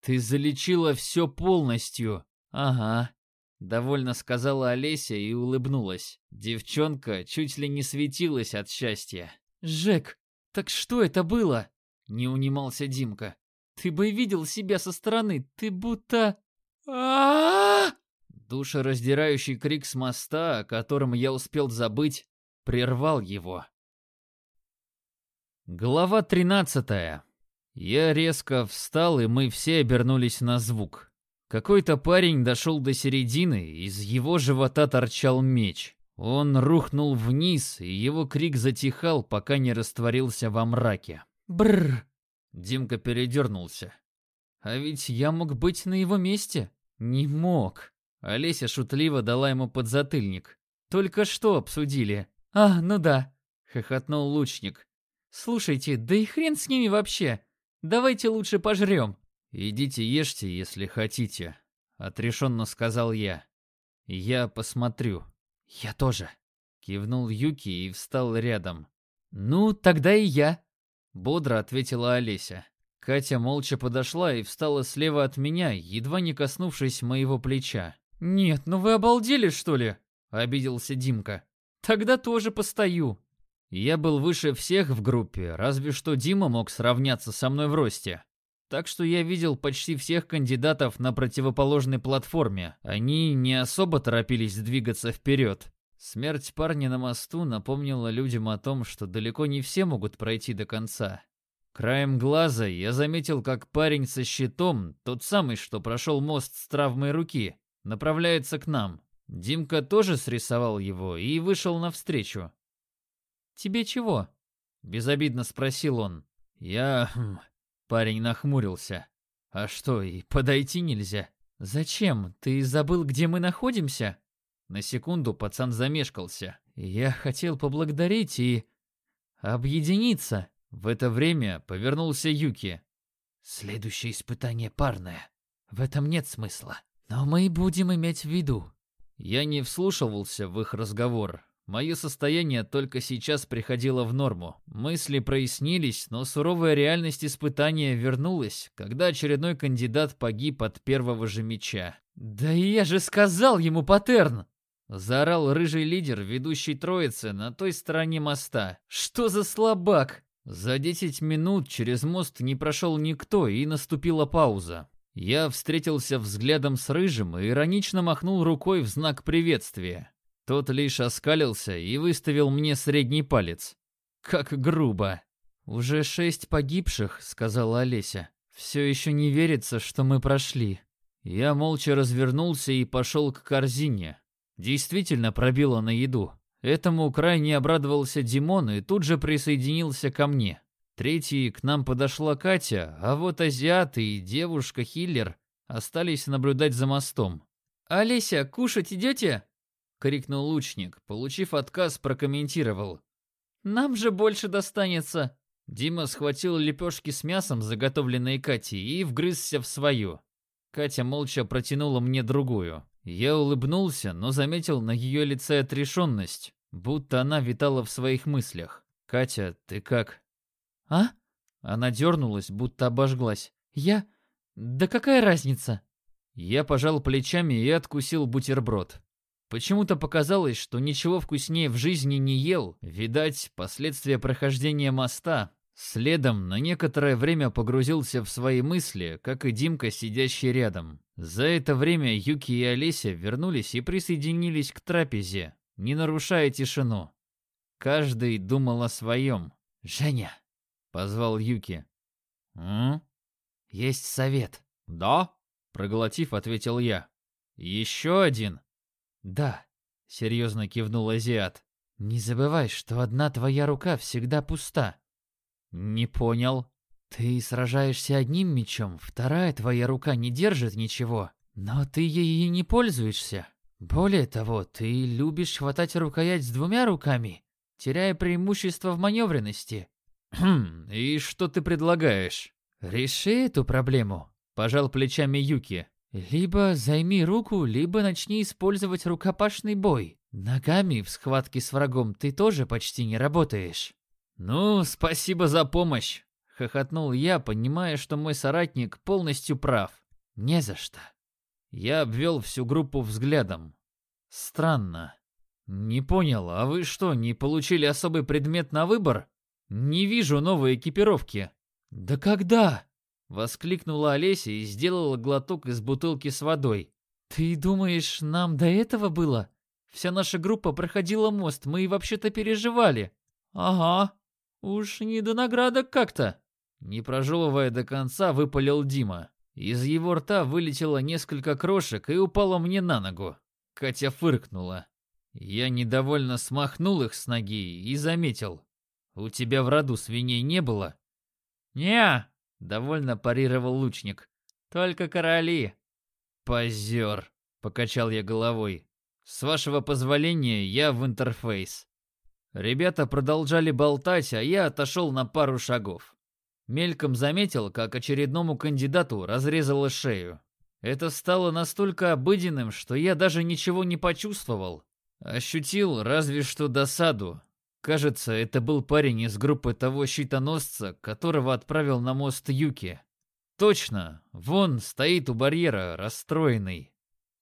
«Ты залечила все полностью!» «Ага», — довольно сказала Олеся и улыбнулась. Девчонка чуть ли не светилась от счастья. «Жек, так что это было?» — не унимался Димка. «Ты бы видел себя со стороны, ты будто...» Душераздирающий крик с моста, о котором я успел забыть, прервал его. Глава тринадцатая. Я резко встал, и мы все обернулись на звук. Какой-то парень дошел до середины, из его живота торчал меч. Он рухнул вниз, и его крик затихал, пока не растворился во мраке. Бррр. Димка передернулся. А ведь я мог быть на его месте. Не мог. Олеся шутливо дала ему подзатыльник. Только что обсудили. А, ну да, хохотнул лучник. Слушайте, да и хрен с ними вообще. Давайте лучше пожрем. Идите ешьте, если хотите, отрешенно сказал я. Я посмотрю. Я тоже. Кивнул Юки и встал рядом. Ну, тогда и я. Бодро ответила Олеся. Катя молча подошла и встала слева от меня, едва не коснувшись моего плеча. «Нет, ну вы обалдели, что ли?» — обиделся Димка. «Тогда тоже постою». Я был выше всех в группе, разве что Дима мог сравняться со мной в росте. Так что я видел почти всех кандидатов на противоположной платформе. Они не особо торопились двигаться вперед. Смерть парня на мосту напомнила людям о том, что далеко не все могут пройти до конца. Краем глаза я заметил, как парень со щитом, тот самый, что прошел мост с травмой руки, направляется к нам. Димка тоже срисовал его и вышел навстречу. «Тебе чего?» — безобидно спросил он. «Я...» хм, — парень нахмурился. «А что, и подойти нельзя?» «Зачем? Ты забыл, где мы находимся?» На секунду пацан замешкался. «Я хотел поблагодарить и... объединиться». В это время повернулся Юки. «Следующее испытание парное. В этом нет смысла. Но мы будем иметь в виду». Я не вслушивался в их разговор. Мое состояние только сейчас приходило в норму. Мысли прояснились, но суровая реальность испытания вернулась, когда очередной кандидат погиб от первого же меча. «Да я же сказал ему паттерн!» Заорал рыжий лидер, ведущий троицы на той стороне моста. «Что за слабак?» За десять минут через мост не прошел никто, и наступила пауза. Я встретился взглядом с Рыжим и иронично махнул рукой в знак приветствия. Тот лишь оскалился и выставил мне средний палец. Как грубо. «Уже шесть погибших», — сказала Олеся. «Все еще не верится, что мы прошли». Я молча развернулся и пошел к корзине. Действительно пробило на еду. Этому крайне обрадовался Димон и тут же присоединился ко мне. Третьей к нам подошла Катя, а вот азиат и девушка-хиллер остались наблюдать за мостом. «Олеся, кушать идете?» — крикнул лучник. Получив отказ, прокомментировал. «Нам же больше достанется». Дима схватил лепешки с мясом, заготовленные Катей, и вгрызся в свою. Катя молча протянула мне другую. Я улыбнулся, но заметил на ее лице отрешенность, будто она витала в своих мыслях. «Катя, ты как?» «А?» Она дернулась, будто обожглась. «Я? Да какая разница?» Я пожал плечами и откусил бутерброд. Почему-то показалось, что ничего вкуснее в жизни не ел. Видать, последствия прохождения моста. Следом на некоторое время погрузился в свои мысли, как и Димка, сидящий рядом. За это время Юки и Олеся вернулись и присоединились к трапезе, не нарушая тишину. Каждый думал о своем. «Женя!» — позвал Юки. «М? Есть совет». «Да?» — проглотив, ответил я. «Еще один?» «Да», — серьезно кивнул азиат. «Не забывай, что одна твоя рука всегда пуста». «Не понял». Ты сражаешься одним мечом, вторая твоя рука не держит ничего, но ты ей не пользуешься. Более того, ты любишь хватать рукоять с двумя руками, теряя преимущество в маневренности. Хм, и что ты предлагаешь? Реши эту проблему, пожал плечами Юки. Либо займи руку, либо начни использовать рукопашный бой. Ногами в схватке с врагом ты тоже почти не работаешь. Ну, спасибо за помощь, хохотнул я, понимая, что мой соратник полностью прав. Не за что. Я обвел всю группу взглядом. Странно. Не понял, а вы что, не получили особый предмет на выбор? Не вижу новой экипировки. Да когда? Воскликнула Олеся и сделала глоток из бутылки с водой. «Ты думаешь, нам до этого было? Вся наша группа проходила мост, мы и вообще-то переживали». «Ага, уж не до наградок как-то». Не прожевывая до конца, выпалил Дима. Из его рта вылетело несколько крошек и упало мне на ногу. Катя фыркнула. Я недовольно смахнул их с ноги и заметил. «У тебя в роду свиней не было?» «Не, Довольно парировал лучник. Только короли. Позер, покачал я головой. С вашего позволения, я в интерфейс. Ребята продолжали болтать, а я отошел на пару шагов. Мельком заметил, как очередному кандидату разрезало шею. Это стало настолько обыденным, что я даже ничего не почувствовал. Ощутил разве что досаду, Кажется, это был парень из группы того щитоносца, которого отправил на мост Юки. Точно, вон стоит у барьера, расстроенный.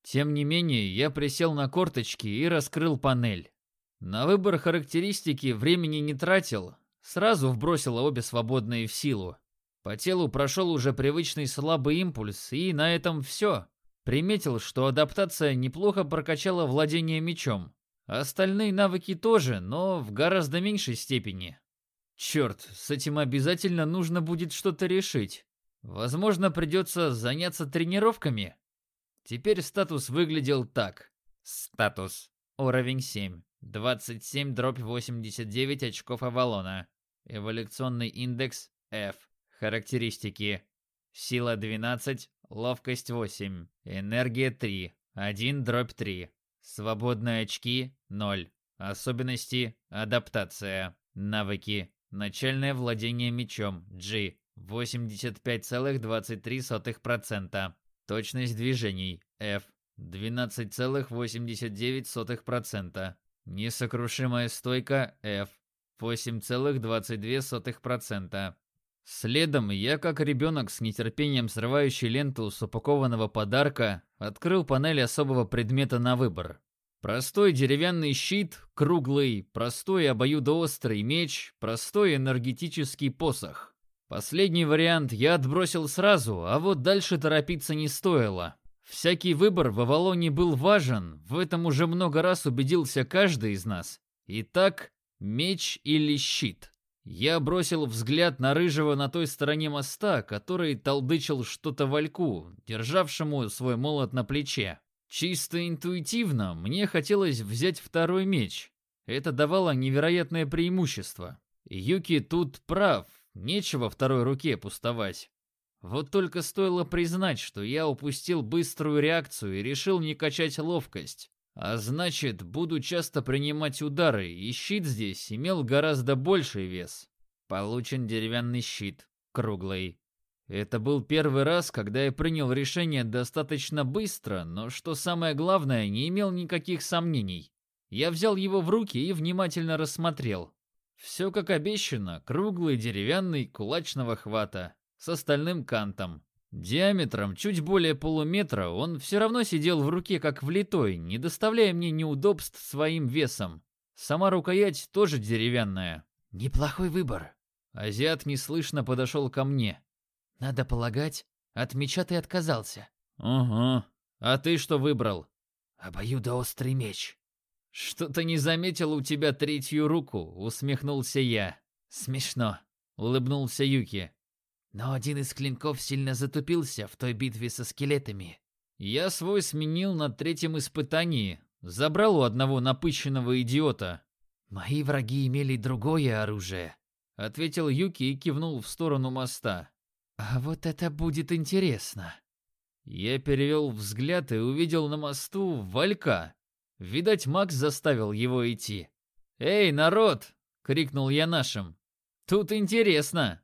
Тем не менее, я присел на корточки и раскрыл панель. На выбор характеристики времени не тратил, сразу вбросил обе свободные в силу. По телу прошел уже привычный слабый импульс, и на этом все. Приметил, что адаптация неплохо прокачала владение мечом. Остальные навыки тоже, но в гораздо меньшей степени. Черт, с этим обязательно нужно будет что-то решить. Возможно, придется заняться тренировками. Теперь статус выглядел так. Статус. Уровень 7. 27 дробь 89 очков Авалона. Эволюционный индекс F. Характеристики. Сила 12, ловкость 8, энергия 3, 1 дробь 3. Свободные очки – 0. Особенности – адаптация. Навыки. Начальное владение мечом – G. 85,23%. Точность движений – F. 12,89%. Несокрушимая стойка – F. 8,22%. Следом я, как ребенок с нетерпением срывающий ленту с упакованного подарка, открыл панель особого предмета на выбор. Простой деревянный щит, круглый, простой обоюдоострый меч, простой энергетический посох. Последний вариант я отбросил сразу, а вот дальше торопиться не стоило. Всякий выбор в Авалоне был важен, в этом уже много раз убедился каждый из нас. Итак, меч или щит? Я бросил взгляд на рыжего на той стороне моста, который толдычил что-то вальку, державшему свой молот на плече. Чисто интуитивно мне хотелось взять второй меч. Это давало невероятное преимущество. Юки тут прав, нечего второй руке пустовать. Вот только стоило признать, что я упустил быструю реакцию и решил не качать ловкость. А значит, буду часто принимать удары, и щит здесь имел гораздо больший вес. Получен деревянный щит, круглый. Это был первый раз, когда я принял решение достаточно быстро, но что самое главное, не имел никаких сомнений. Я взял его в руки и внимательно рассмотрел. Все как обещано, круглый, деревянный, кулачного хвата, с остальным кантом. Диаметром чуть более полуметра он все равно сидел в руке как влитой, не доставляя мне неудобств своим весом. Сама рукоять тоже деревянная. Неплохой выбор. Азиат неслышно подошел ко мне. Надо полагать, от меча ты отказался. Угу. А ты что выбрал? Обоюдоострый меч. Что-то не заметил у тебя третью руку, усмехнулся я. Смешно, улыбнулся Юки. Но один из клинков сильно затупился в той битве со скелетами. Я свой сменил на третьем испытании. Забрал у одного напыщенного идиота. Мои враги имели другое оружие, ответил Юки и кивнул в сторону моста. А вот это будет интересно. Я перевел взгляд и увидел на мосту Валька. Видать, Макс заставил его идти. «Эй, народ!» — крикнул я нашим. «Тут интересно!»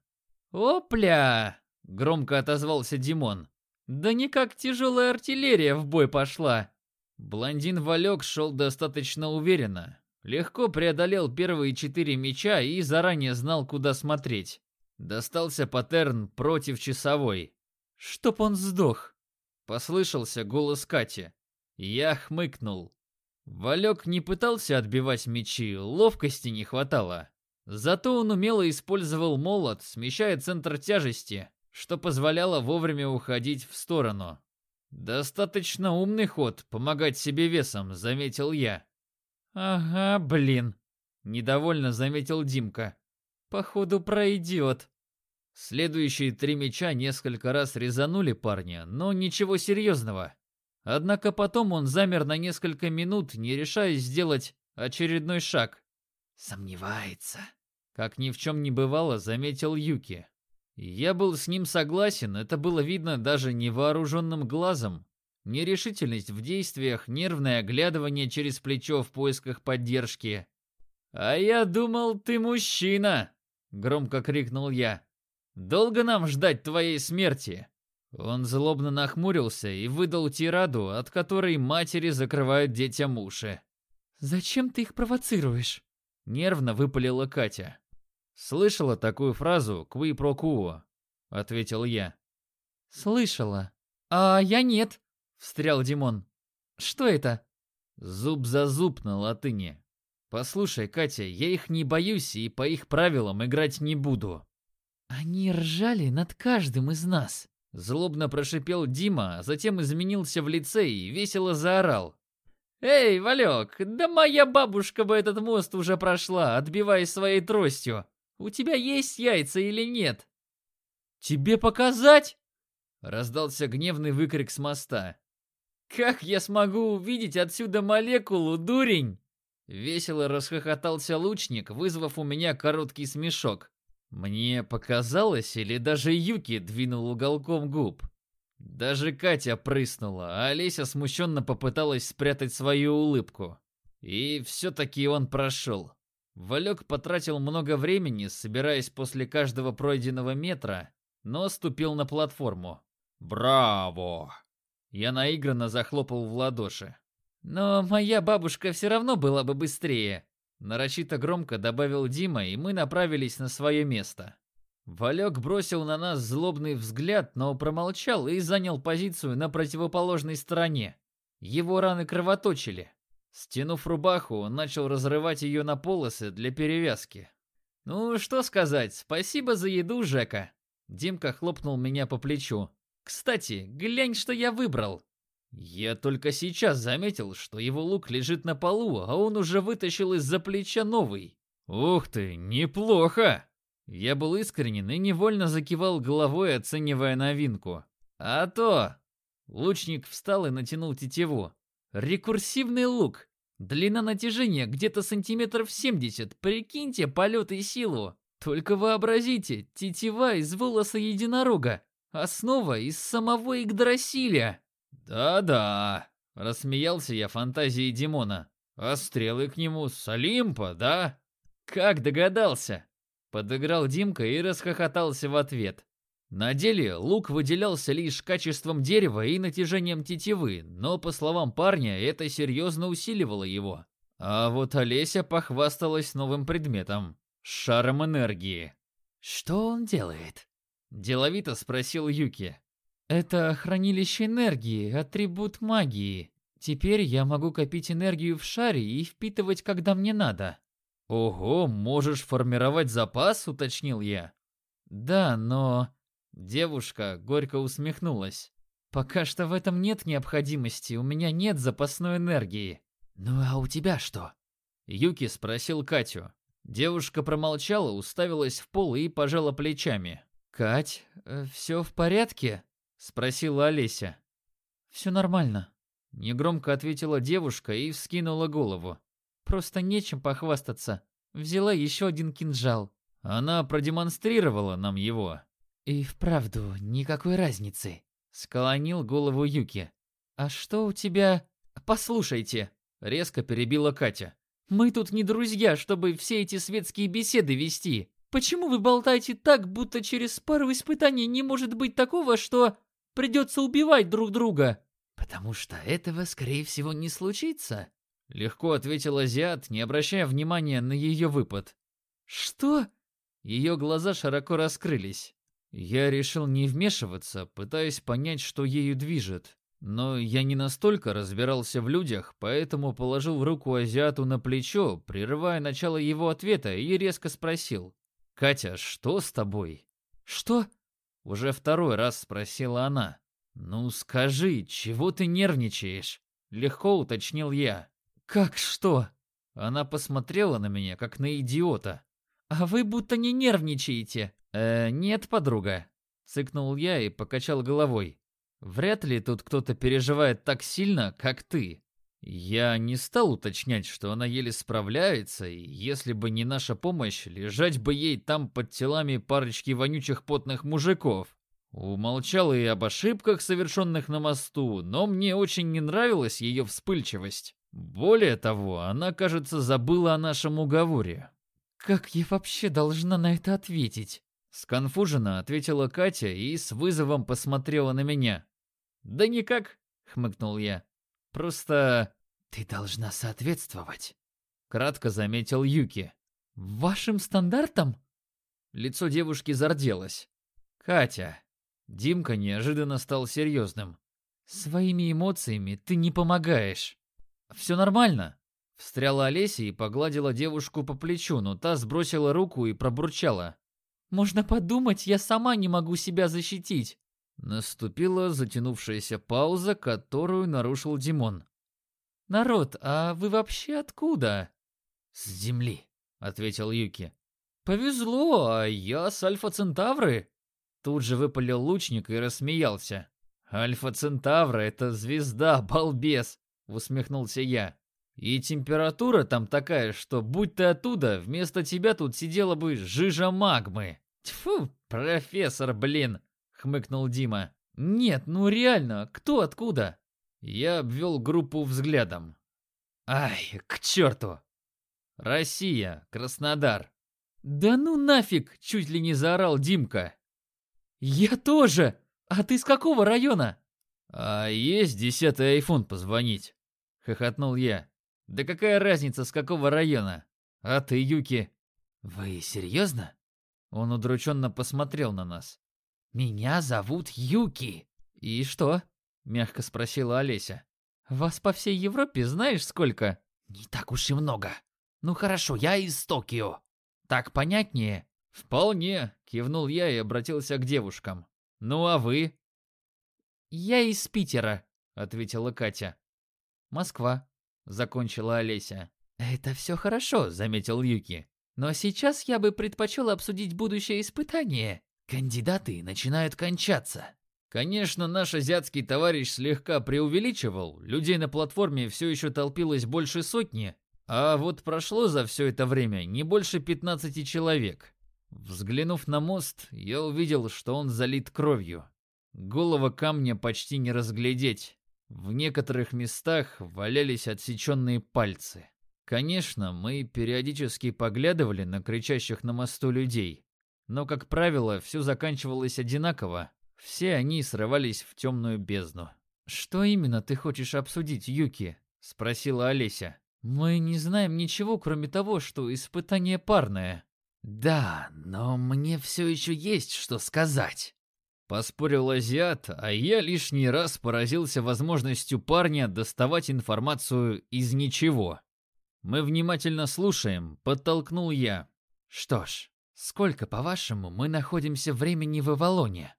«Опля!» — громко отозвался Димон. Да не как тяжелая артиллерия в бой пошла. Блондин Валек шел достаточно уверенно. Легко преодолел первые четыре мяча и заранее знал, куда смотреть. Достался паттерн против часовой. «Чтоб он сдох!» Послышался голос Кати. Я хмыкнул. Валек не пытался отбивать мячи, ловкости не хватало. Зато он умело использовал молот, смещая центр тяжести, что позволяло вовремя уходить в сторону. «Достаточно умный ход, помогать себе весом», — заметил я. «Ага, блин», — недовольно заметил Димка. «Походу пройдет». Следующие три мяча несколько раз резанули парня, но ничего серьезного. Однако потом он замер на несколько минут, не решаясь сделать очередной шаг. «Сомневается», — как ни в чем не бывало, заметил Юки. Я был с ним согласен, это было видно даже невооруженным глазом. Нерешительность в действиях, нервное оглядывание через плечо в поисках поддержки. «А я думал, ты мужчина!» — громко крикнул я. «Долго нам ждать твоей смерти?» Он злобно нахмурился и выдал тираду, от которой матери закрывают детям уши. «Зачем ты их провоцируешь?» Нервно выпалила Катя. «Слышала такую фразу «кви про куо», — ответил я. «Слышала. А я нет», — встрял Димон. «Что это?» «Зуб за зуб на латыни. Послушай, Катя, я их не боюсь и по их правилам играть не буду». «Они ржали над каждым из нас», Злобно прошипел Дима, а затем изменился в лице и весело заорал. «Эй, Валек, да моя бабушка бы этот мост уже прошла, отбиваясь своей тростью. У тебя есть яйца или нет?» «Тебе показать?» Раздался гневный выкрик с моста. «Как я смогу увидеть отсюда молекулу, дурень?» Весело расхохотался лучник, вызвав у меня короткий смешок. Мне показалось, или даже Юки двинул уголком губ. Даже Катя прыснула, а Олеся смущенно попыталась спрятать свою улыбку. И все-таки он прошел. Валек потратил много времени, собираясь после каждого пройденного метра, но ступил на платформу. «Браво!» Я наигранно захлопал в ладоши. «Но моя бабушка все равно была бы быстрее», Нарочито громко добавил Дима, и мы направились на свое место. Валек бросил на нас злобный взгляд, но промолчал и занял позицию на противоположной стороне. Его раны кровоточили. Стянув рубаху, он начал разрывать ее на полосы для перевязки. «Ну, что сказать, спасибо за еду, Жека!» Димка хлопнул меня по плечу. «Кстати, глянь, что я выбрал!» Я только сейчас заметил, что его лук лежит на полу, а он уже вытащил из-за плеча новый. Ух ты, неплохо! Я был искренен и невольно закивал головой, оценивая новинку. А то... Лучник встал и натянул тетиву. Рекурсивный лук. Длина натяжения где-то сантиметров 70. Прикиньте полет и силу. Только вообразите, тетива из волоса единорога. Основа из самого Игдрасиля. «Да-да», — рассмеялся я фантазией Димона. «А стрелы к нему с Олимпа, да?» «Как догадался?» Подыграл Димка и расхохотался в ответ. На деле лук выделялся лишь качеством дерева и натяжением тетивы, но, по словам парня, это серьезно усиливало его. А вот Олеся похвасталась новым предметом — шаром энергии. «Что он делает?» – деловито спросил Юки. Это хранилище энергии, атрибут магии. Теперь я могу копить энергию в шаре и впитывать, когда мне надо. Ого, можешь формировать запас, уточнил я. Да, но... Девушка горько усмехнулась. Пока что в этом нет необходимости, у меня нет запасной энергии. Ну а у тебя что? Юки спросил Катю. Девушка промолчала, уставилась в пол и пожала плечами. «Кать, э, все в порядке?» — спросила Олеся. «Все нормально», — негромко ответила девушка и вскинула голову. «Просто нечем похвастаться. Взяла еще один кинжал». Она продемонстрировала нам его. «И вправду никакой разницы», — склонил голову Юки. «А что у тебя...» «Послушайте», — резко перебила Катя. «Мы тут не друзья, чтобы все эти светские беседы вести. Почему вы болтаете так, будто через пару испытаний не может быть такого, что...» придется убивать друг друга. Потому что этого, скорее всего, не случится. Легко ответил азиат, не обращая внимания на ее выпад. Что? Ее глаза широко раскрылись. Я решил не вмешиваться, пытаясь понять, что ею движет. Но я не настолько разбирался в людях, поэтому положил руку азиату на плечо, прерывая начало его ответа, и резко спросил. «Катя, что с тобой?» «Что?» Уже второй раз спросила она. «Ну скажи, чего ты нервничаешь?» Легко уточнил я. «Как что?» Она посмотрела на меня, как на идиота. «А вы будто не нервничаете». «Э, нет, подруга». Цыкнул я и покачал головой. Вряд ли тут кто-то переживает так сильно, как ты. Я не стал уточнять, что она еле справляется, и если бы не наша помощь, лежать бы ей там под телами парочки вонючих потных мужиков. Умолчал и об ошибках, совершенных на мосту, но мне очень не нравилась ее вспыльчивость. Более того, она, кажется, забыла о нашем уговоре. «Как я вообще должна на это ответить?» Сконфуженно ответила Катя и с вызовом посмотрела на меня. «Да никак», — хмыкнул я. «Просто ты должна соответствовать», — кратко заметил Юки. «Вашим стандартам?» Лицо девушки зарделось. «Катя». Димка неожиданно стал серьезным. «Своими эмоциями ты не помогаешь». «Все нормально», — встряла Олеся и погладила девушку по плечу, но та сбросила руку и пробурчала. Можно подумать, я сама не могу себя защитить. Наступила затянувшаяся пауза, которую нарушил Димон. Народ, а вы вообще откуда? С земли, ответил Юки. Повезло, а я с Альфа Центавры. Тут же выпалил лучник и рассмеялся. Альфа Центавра это звезда, балбес, усмехнулся я. И температура там такая, что будь ты оттуда, вместо тебя тут сидела бы жижа магмы. Тьфу, профессор, блин, хмыкнул Дима. Нет, ну реально, кто откуда? Я обвел группу взглядом. Ай, к черту! Россия, Краснодар. Да ну нафиг, чуть ли не заорал Димка. Я тоже! А ты с какого района? А есть десятый айфон позвонить? Хохотнул я. Да какая разница, с какого района? А ты, Юки? Вы серьезно? Он удрученно посмотрел на нас. Меня зовут Юки. И что? Мягко спросила Олеся. Вас по всей Европе знаешь сколько? Не так уж и много. Ну хорошо, я из Токио. Так понятнее? Вполне, кивнул я и обратился к девушкам. Ну а вы? Я из Питера, ответила Катя. Москва, закончила Олеся. Это все хорошо, заметил Юки. Но сейчас я бы предпочел обсудить будущее испытание. Кандидаты начинают кончаться. Конечно, наш азиатский товарищ слегка преувеличивал. Людей на платформе все еще толпилось больше сотни, а вот прошло за все это время не больше 15 человек. Взглянув на мост, я увидел, что он залит кровью. Голого камня почти не разглядеть. В некоторых местах валялись отсеченные пальцы. Конечно, мы периодически поглядывали на кричащих на мосту людей, но, как правило, все заканчивалось одинаково. Все они срывались в темную бездну. «Что именно ты хочешь обсудить, Юки?» — спросила Олеся. «Мы не знаем ничего, кроме того, что испытание парное». «Да, но мне все еще есть что сказать». Поспорил азиат, а я лишний раз поразился возможностью парня доставать информацию из ничего. Мы внимательно слушаем, подтолкнул я. Что ж, сколько, по-вашему, мы находимся времени в Авалоне?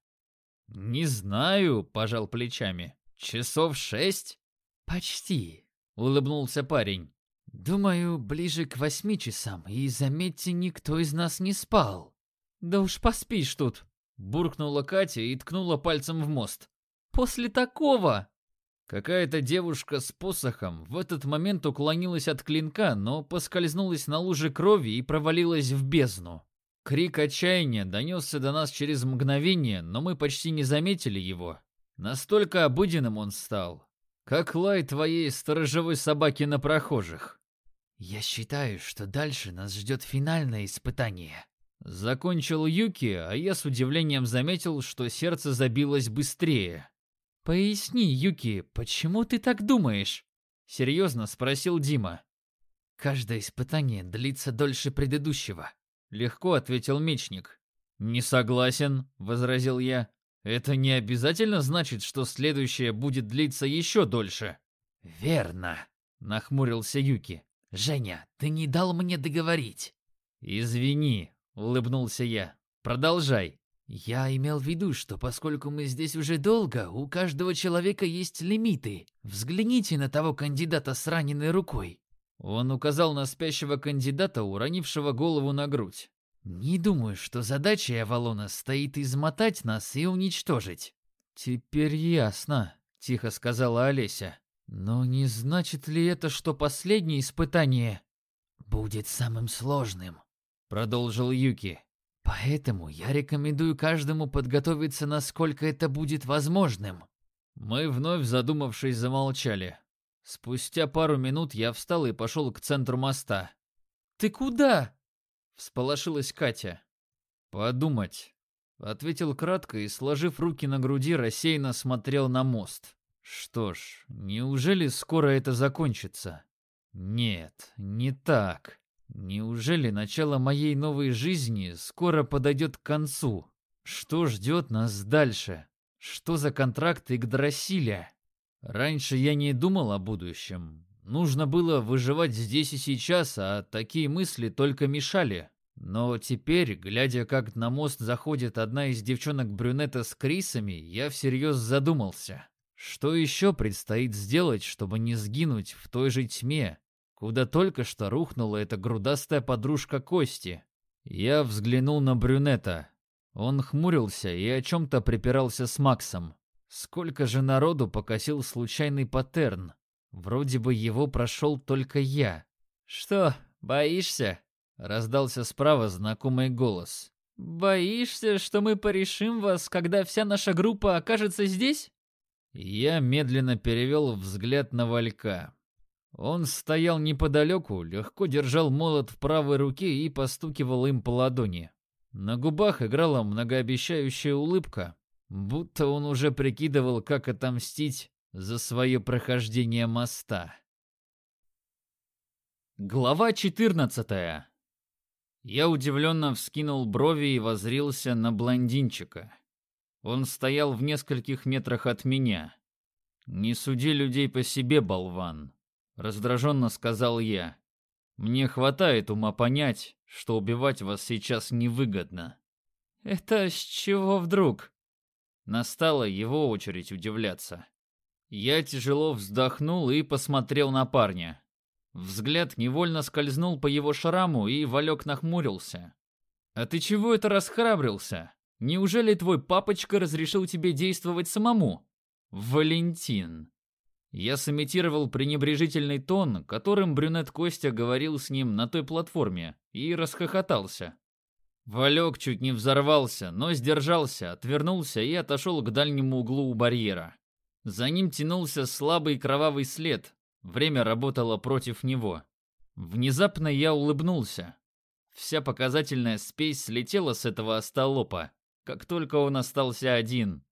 Не знаю, пожал плечами. Часов шесть? Почти, улыбнулся парень. Думаю, ближе к восьми часам, и заметьте, никто из нас не спал. Да уж поспишь тут, буркнула Катя и ткнула пальцем в мост. После такого Какая-то девушка с посохом в этот момент уклонилась от клинка, но поскользнулась на луже крови и провалилась в бездну. Крик отчаяния донесся до нас через мгновение, но мы почти не заметили его. Настолько обыденным он стал. Как лай твоей сторожевой собаки на прохожих. «Я считаю, что дальше нас ждет финальное испытание», — Закончил Юки, а я с удивлением заметил, что сердце забилось быстрее. «Поясни, Юки, почему ты так думаешь?» Серьезно спросил Дима. «Каждое испытание длится дольше предыдущего», — легко ответил мечник. «Не согласен», — возразил я. «Это не обязательно значит, что следующее будет длиться еще дольше». «Верно», — нахмурился Юки. «Женя, ты не дал мне договорить». «Извини», — улыбнулся я. «Продолжай». «Я имел в виду, что поскольку мы здесь уже долго, у каждого человека есть лимиты. Взгляните на того кандидата с раненой рукой». Он указал на спящего кандидата, уронившего голову на грудь. «Не думаю, что задача Авалона стоит измотать нас и уничтожить». «Теперь ясно», — тихо сказала Олеся. «Но не значит ли это, что последнее испытание...» «Будет самым сложным», — продолжил Юки. Поэтому я рекомендую каждому подготовиться, насколько это будет возможным. Мы вновь задумавшись замолчали. Спустя пару минут я встал и пошел к центру моста. «Ты куда?» — всполошилась Катя. «Подумать», — ответил кратко и, сложив руки на груди, рассеянно смотрел на мост. «Что ж, неужели скоро это закончится?» «Нет, не так. Неужели начало моей новой жизни скоро подойдет к концу? Что ждет нас дальше? Что за контракт Игдрасиля? Раньше я не думал о будущем. Нужно было выживать здесь и сейчас, а такие мысли только мешали. Но теперь, глядя, как на мост заходит одна из девчонок-брюнета с крисами, я всерьез задумался. Что еще предстоит сделать, чтобы не сгинуть в той же тьме, куда только что рухнула эта грудастая подружка Кости. Я взглянул на брюнета. Он хмурился и о чем-то припирался с Максом. Сколько же народу покосил случайный паттерн. Вроде бы его прошел только я. «Что, боишься?» — раздался справа знакомый голос. «Боишься, что мы порешим вас, когда вся наша группа окажется здесь?» Я медленно перевел взгляд на Валька. Он стоял неподалеку, легко держал молот в правой руке и постукивал им по ладони. На губах играла многообещающая улыбка, будто он уже прикидывал, как отомстить за свое прохождение моста. Глава 14 Я удивленно вскинул брови и возрился на блондинчика. Он стоял в нескольких метрах от меня. «Не суди людей по себе, болван. Раздраженно сказал я. Мне хватает ума понять, что убивать вас сейчас невыгодно. Это с чего вдруг? Настала его очередь удивляться. Я тяжело вздохнул и посмотрел на парня. Взгляд невольно скользнул по его шраму, и Валек нахмурился. «А ты чего это расхрабрился? Неужели твой папочка разрешил тебе действовать самому?» «Валентин», я сымитировал пренебрежительный тон, которым брюнет Костя говорил с ним на той платформе, и расхохотался. Валек чуть не взорвался, но сдержался, отвернулся и отошел к дальнему углу у барьера. За ним тянулся слабый кровавый след. Время работало против него. Внезапно я улыбнулся. Вся показательная спесь слетела с этого остолопа, как только он остался один.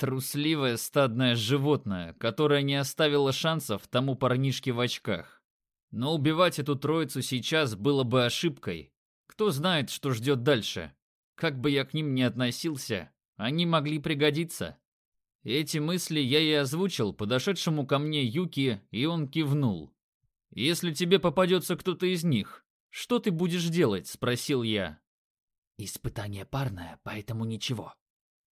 Трусливое стадное животное, которое не оставило шансов тому парнишке в очках. Но убивать эту троицу сейчас было бы ошибкой. Кто знает, что ждет дальше. Как бы я к ним ни относился, они могли пригодиться. Эти мысли я и озвучил подошедшему ко мне Юки, и он кивнул. «Если тебе попадется кто-то из них, что ты будешь делать?» – спросил я. «Испытание парное, поэтому ничего»,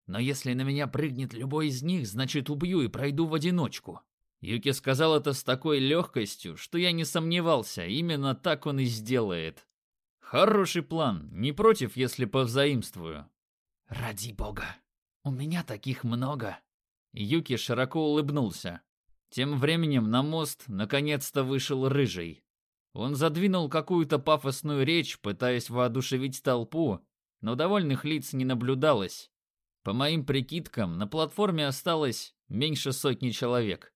но если на меня прыгнет любой из них, значит убью и пройду в одиночку. Юки сказал это с такой легкостью, что я не сомневался, именно так он и сделает. Хороший план, не против, если повзаимствую. Ради бога, у меня таких много. Юки широко улыбнулся. Тем временем на мост наконец-то вышел Рыжий. Он задвинул какую-то пафосную речь, пытаясь воодушевить толпу, но довольных лиц не наблюдалось. По моим прикидкам, на платформе осталось меньше сотни человек.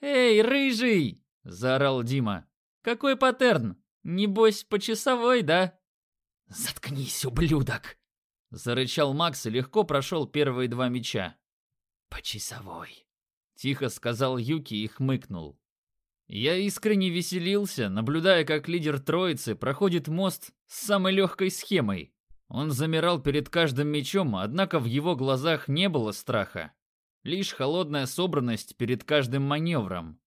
«Эй, рыжий!» – заорал Дима. «Какой паттерн? Небось, почасовой, да?» «Заткнись, ублюдок!» Зарычал Макс и легко прошел первые два меча. «По часовой», — тихо сказал Юки и хмыкнул. Я искренне веселился, наблюдая, как лидер троицы проходит мост с самой легкой схемой. Он замирал перед каждым мечом, однако в его глазах не было страха. Лишь холодная собранность перед каждым маневром.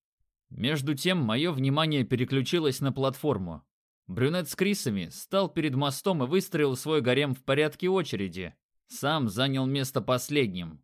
Между тем, мое внимание переключилось на платформу. Брюнет с Крисами стал перед мостом и выстроил свой гарем в порядке очереди. Сам занял место последним.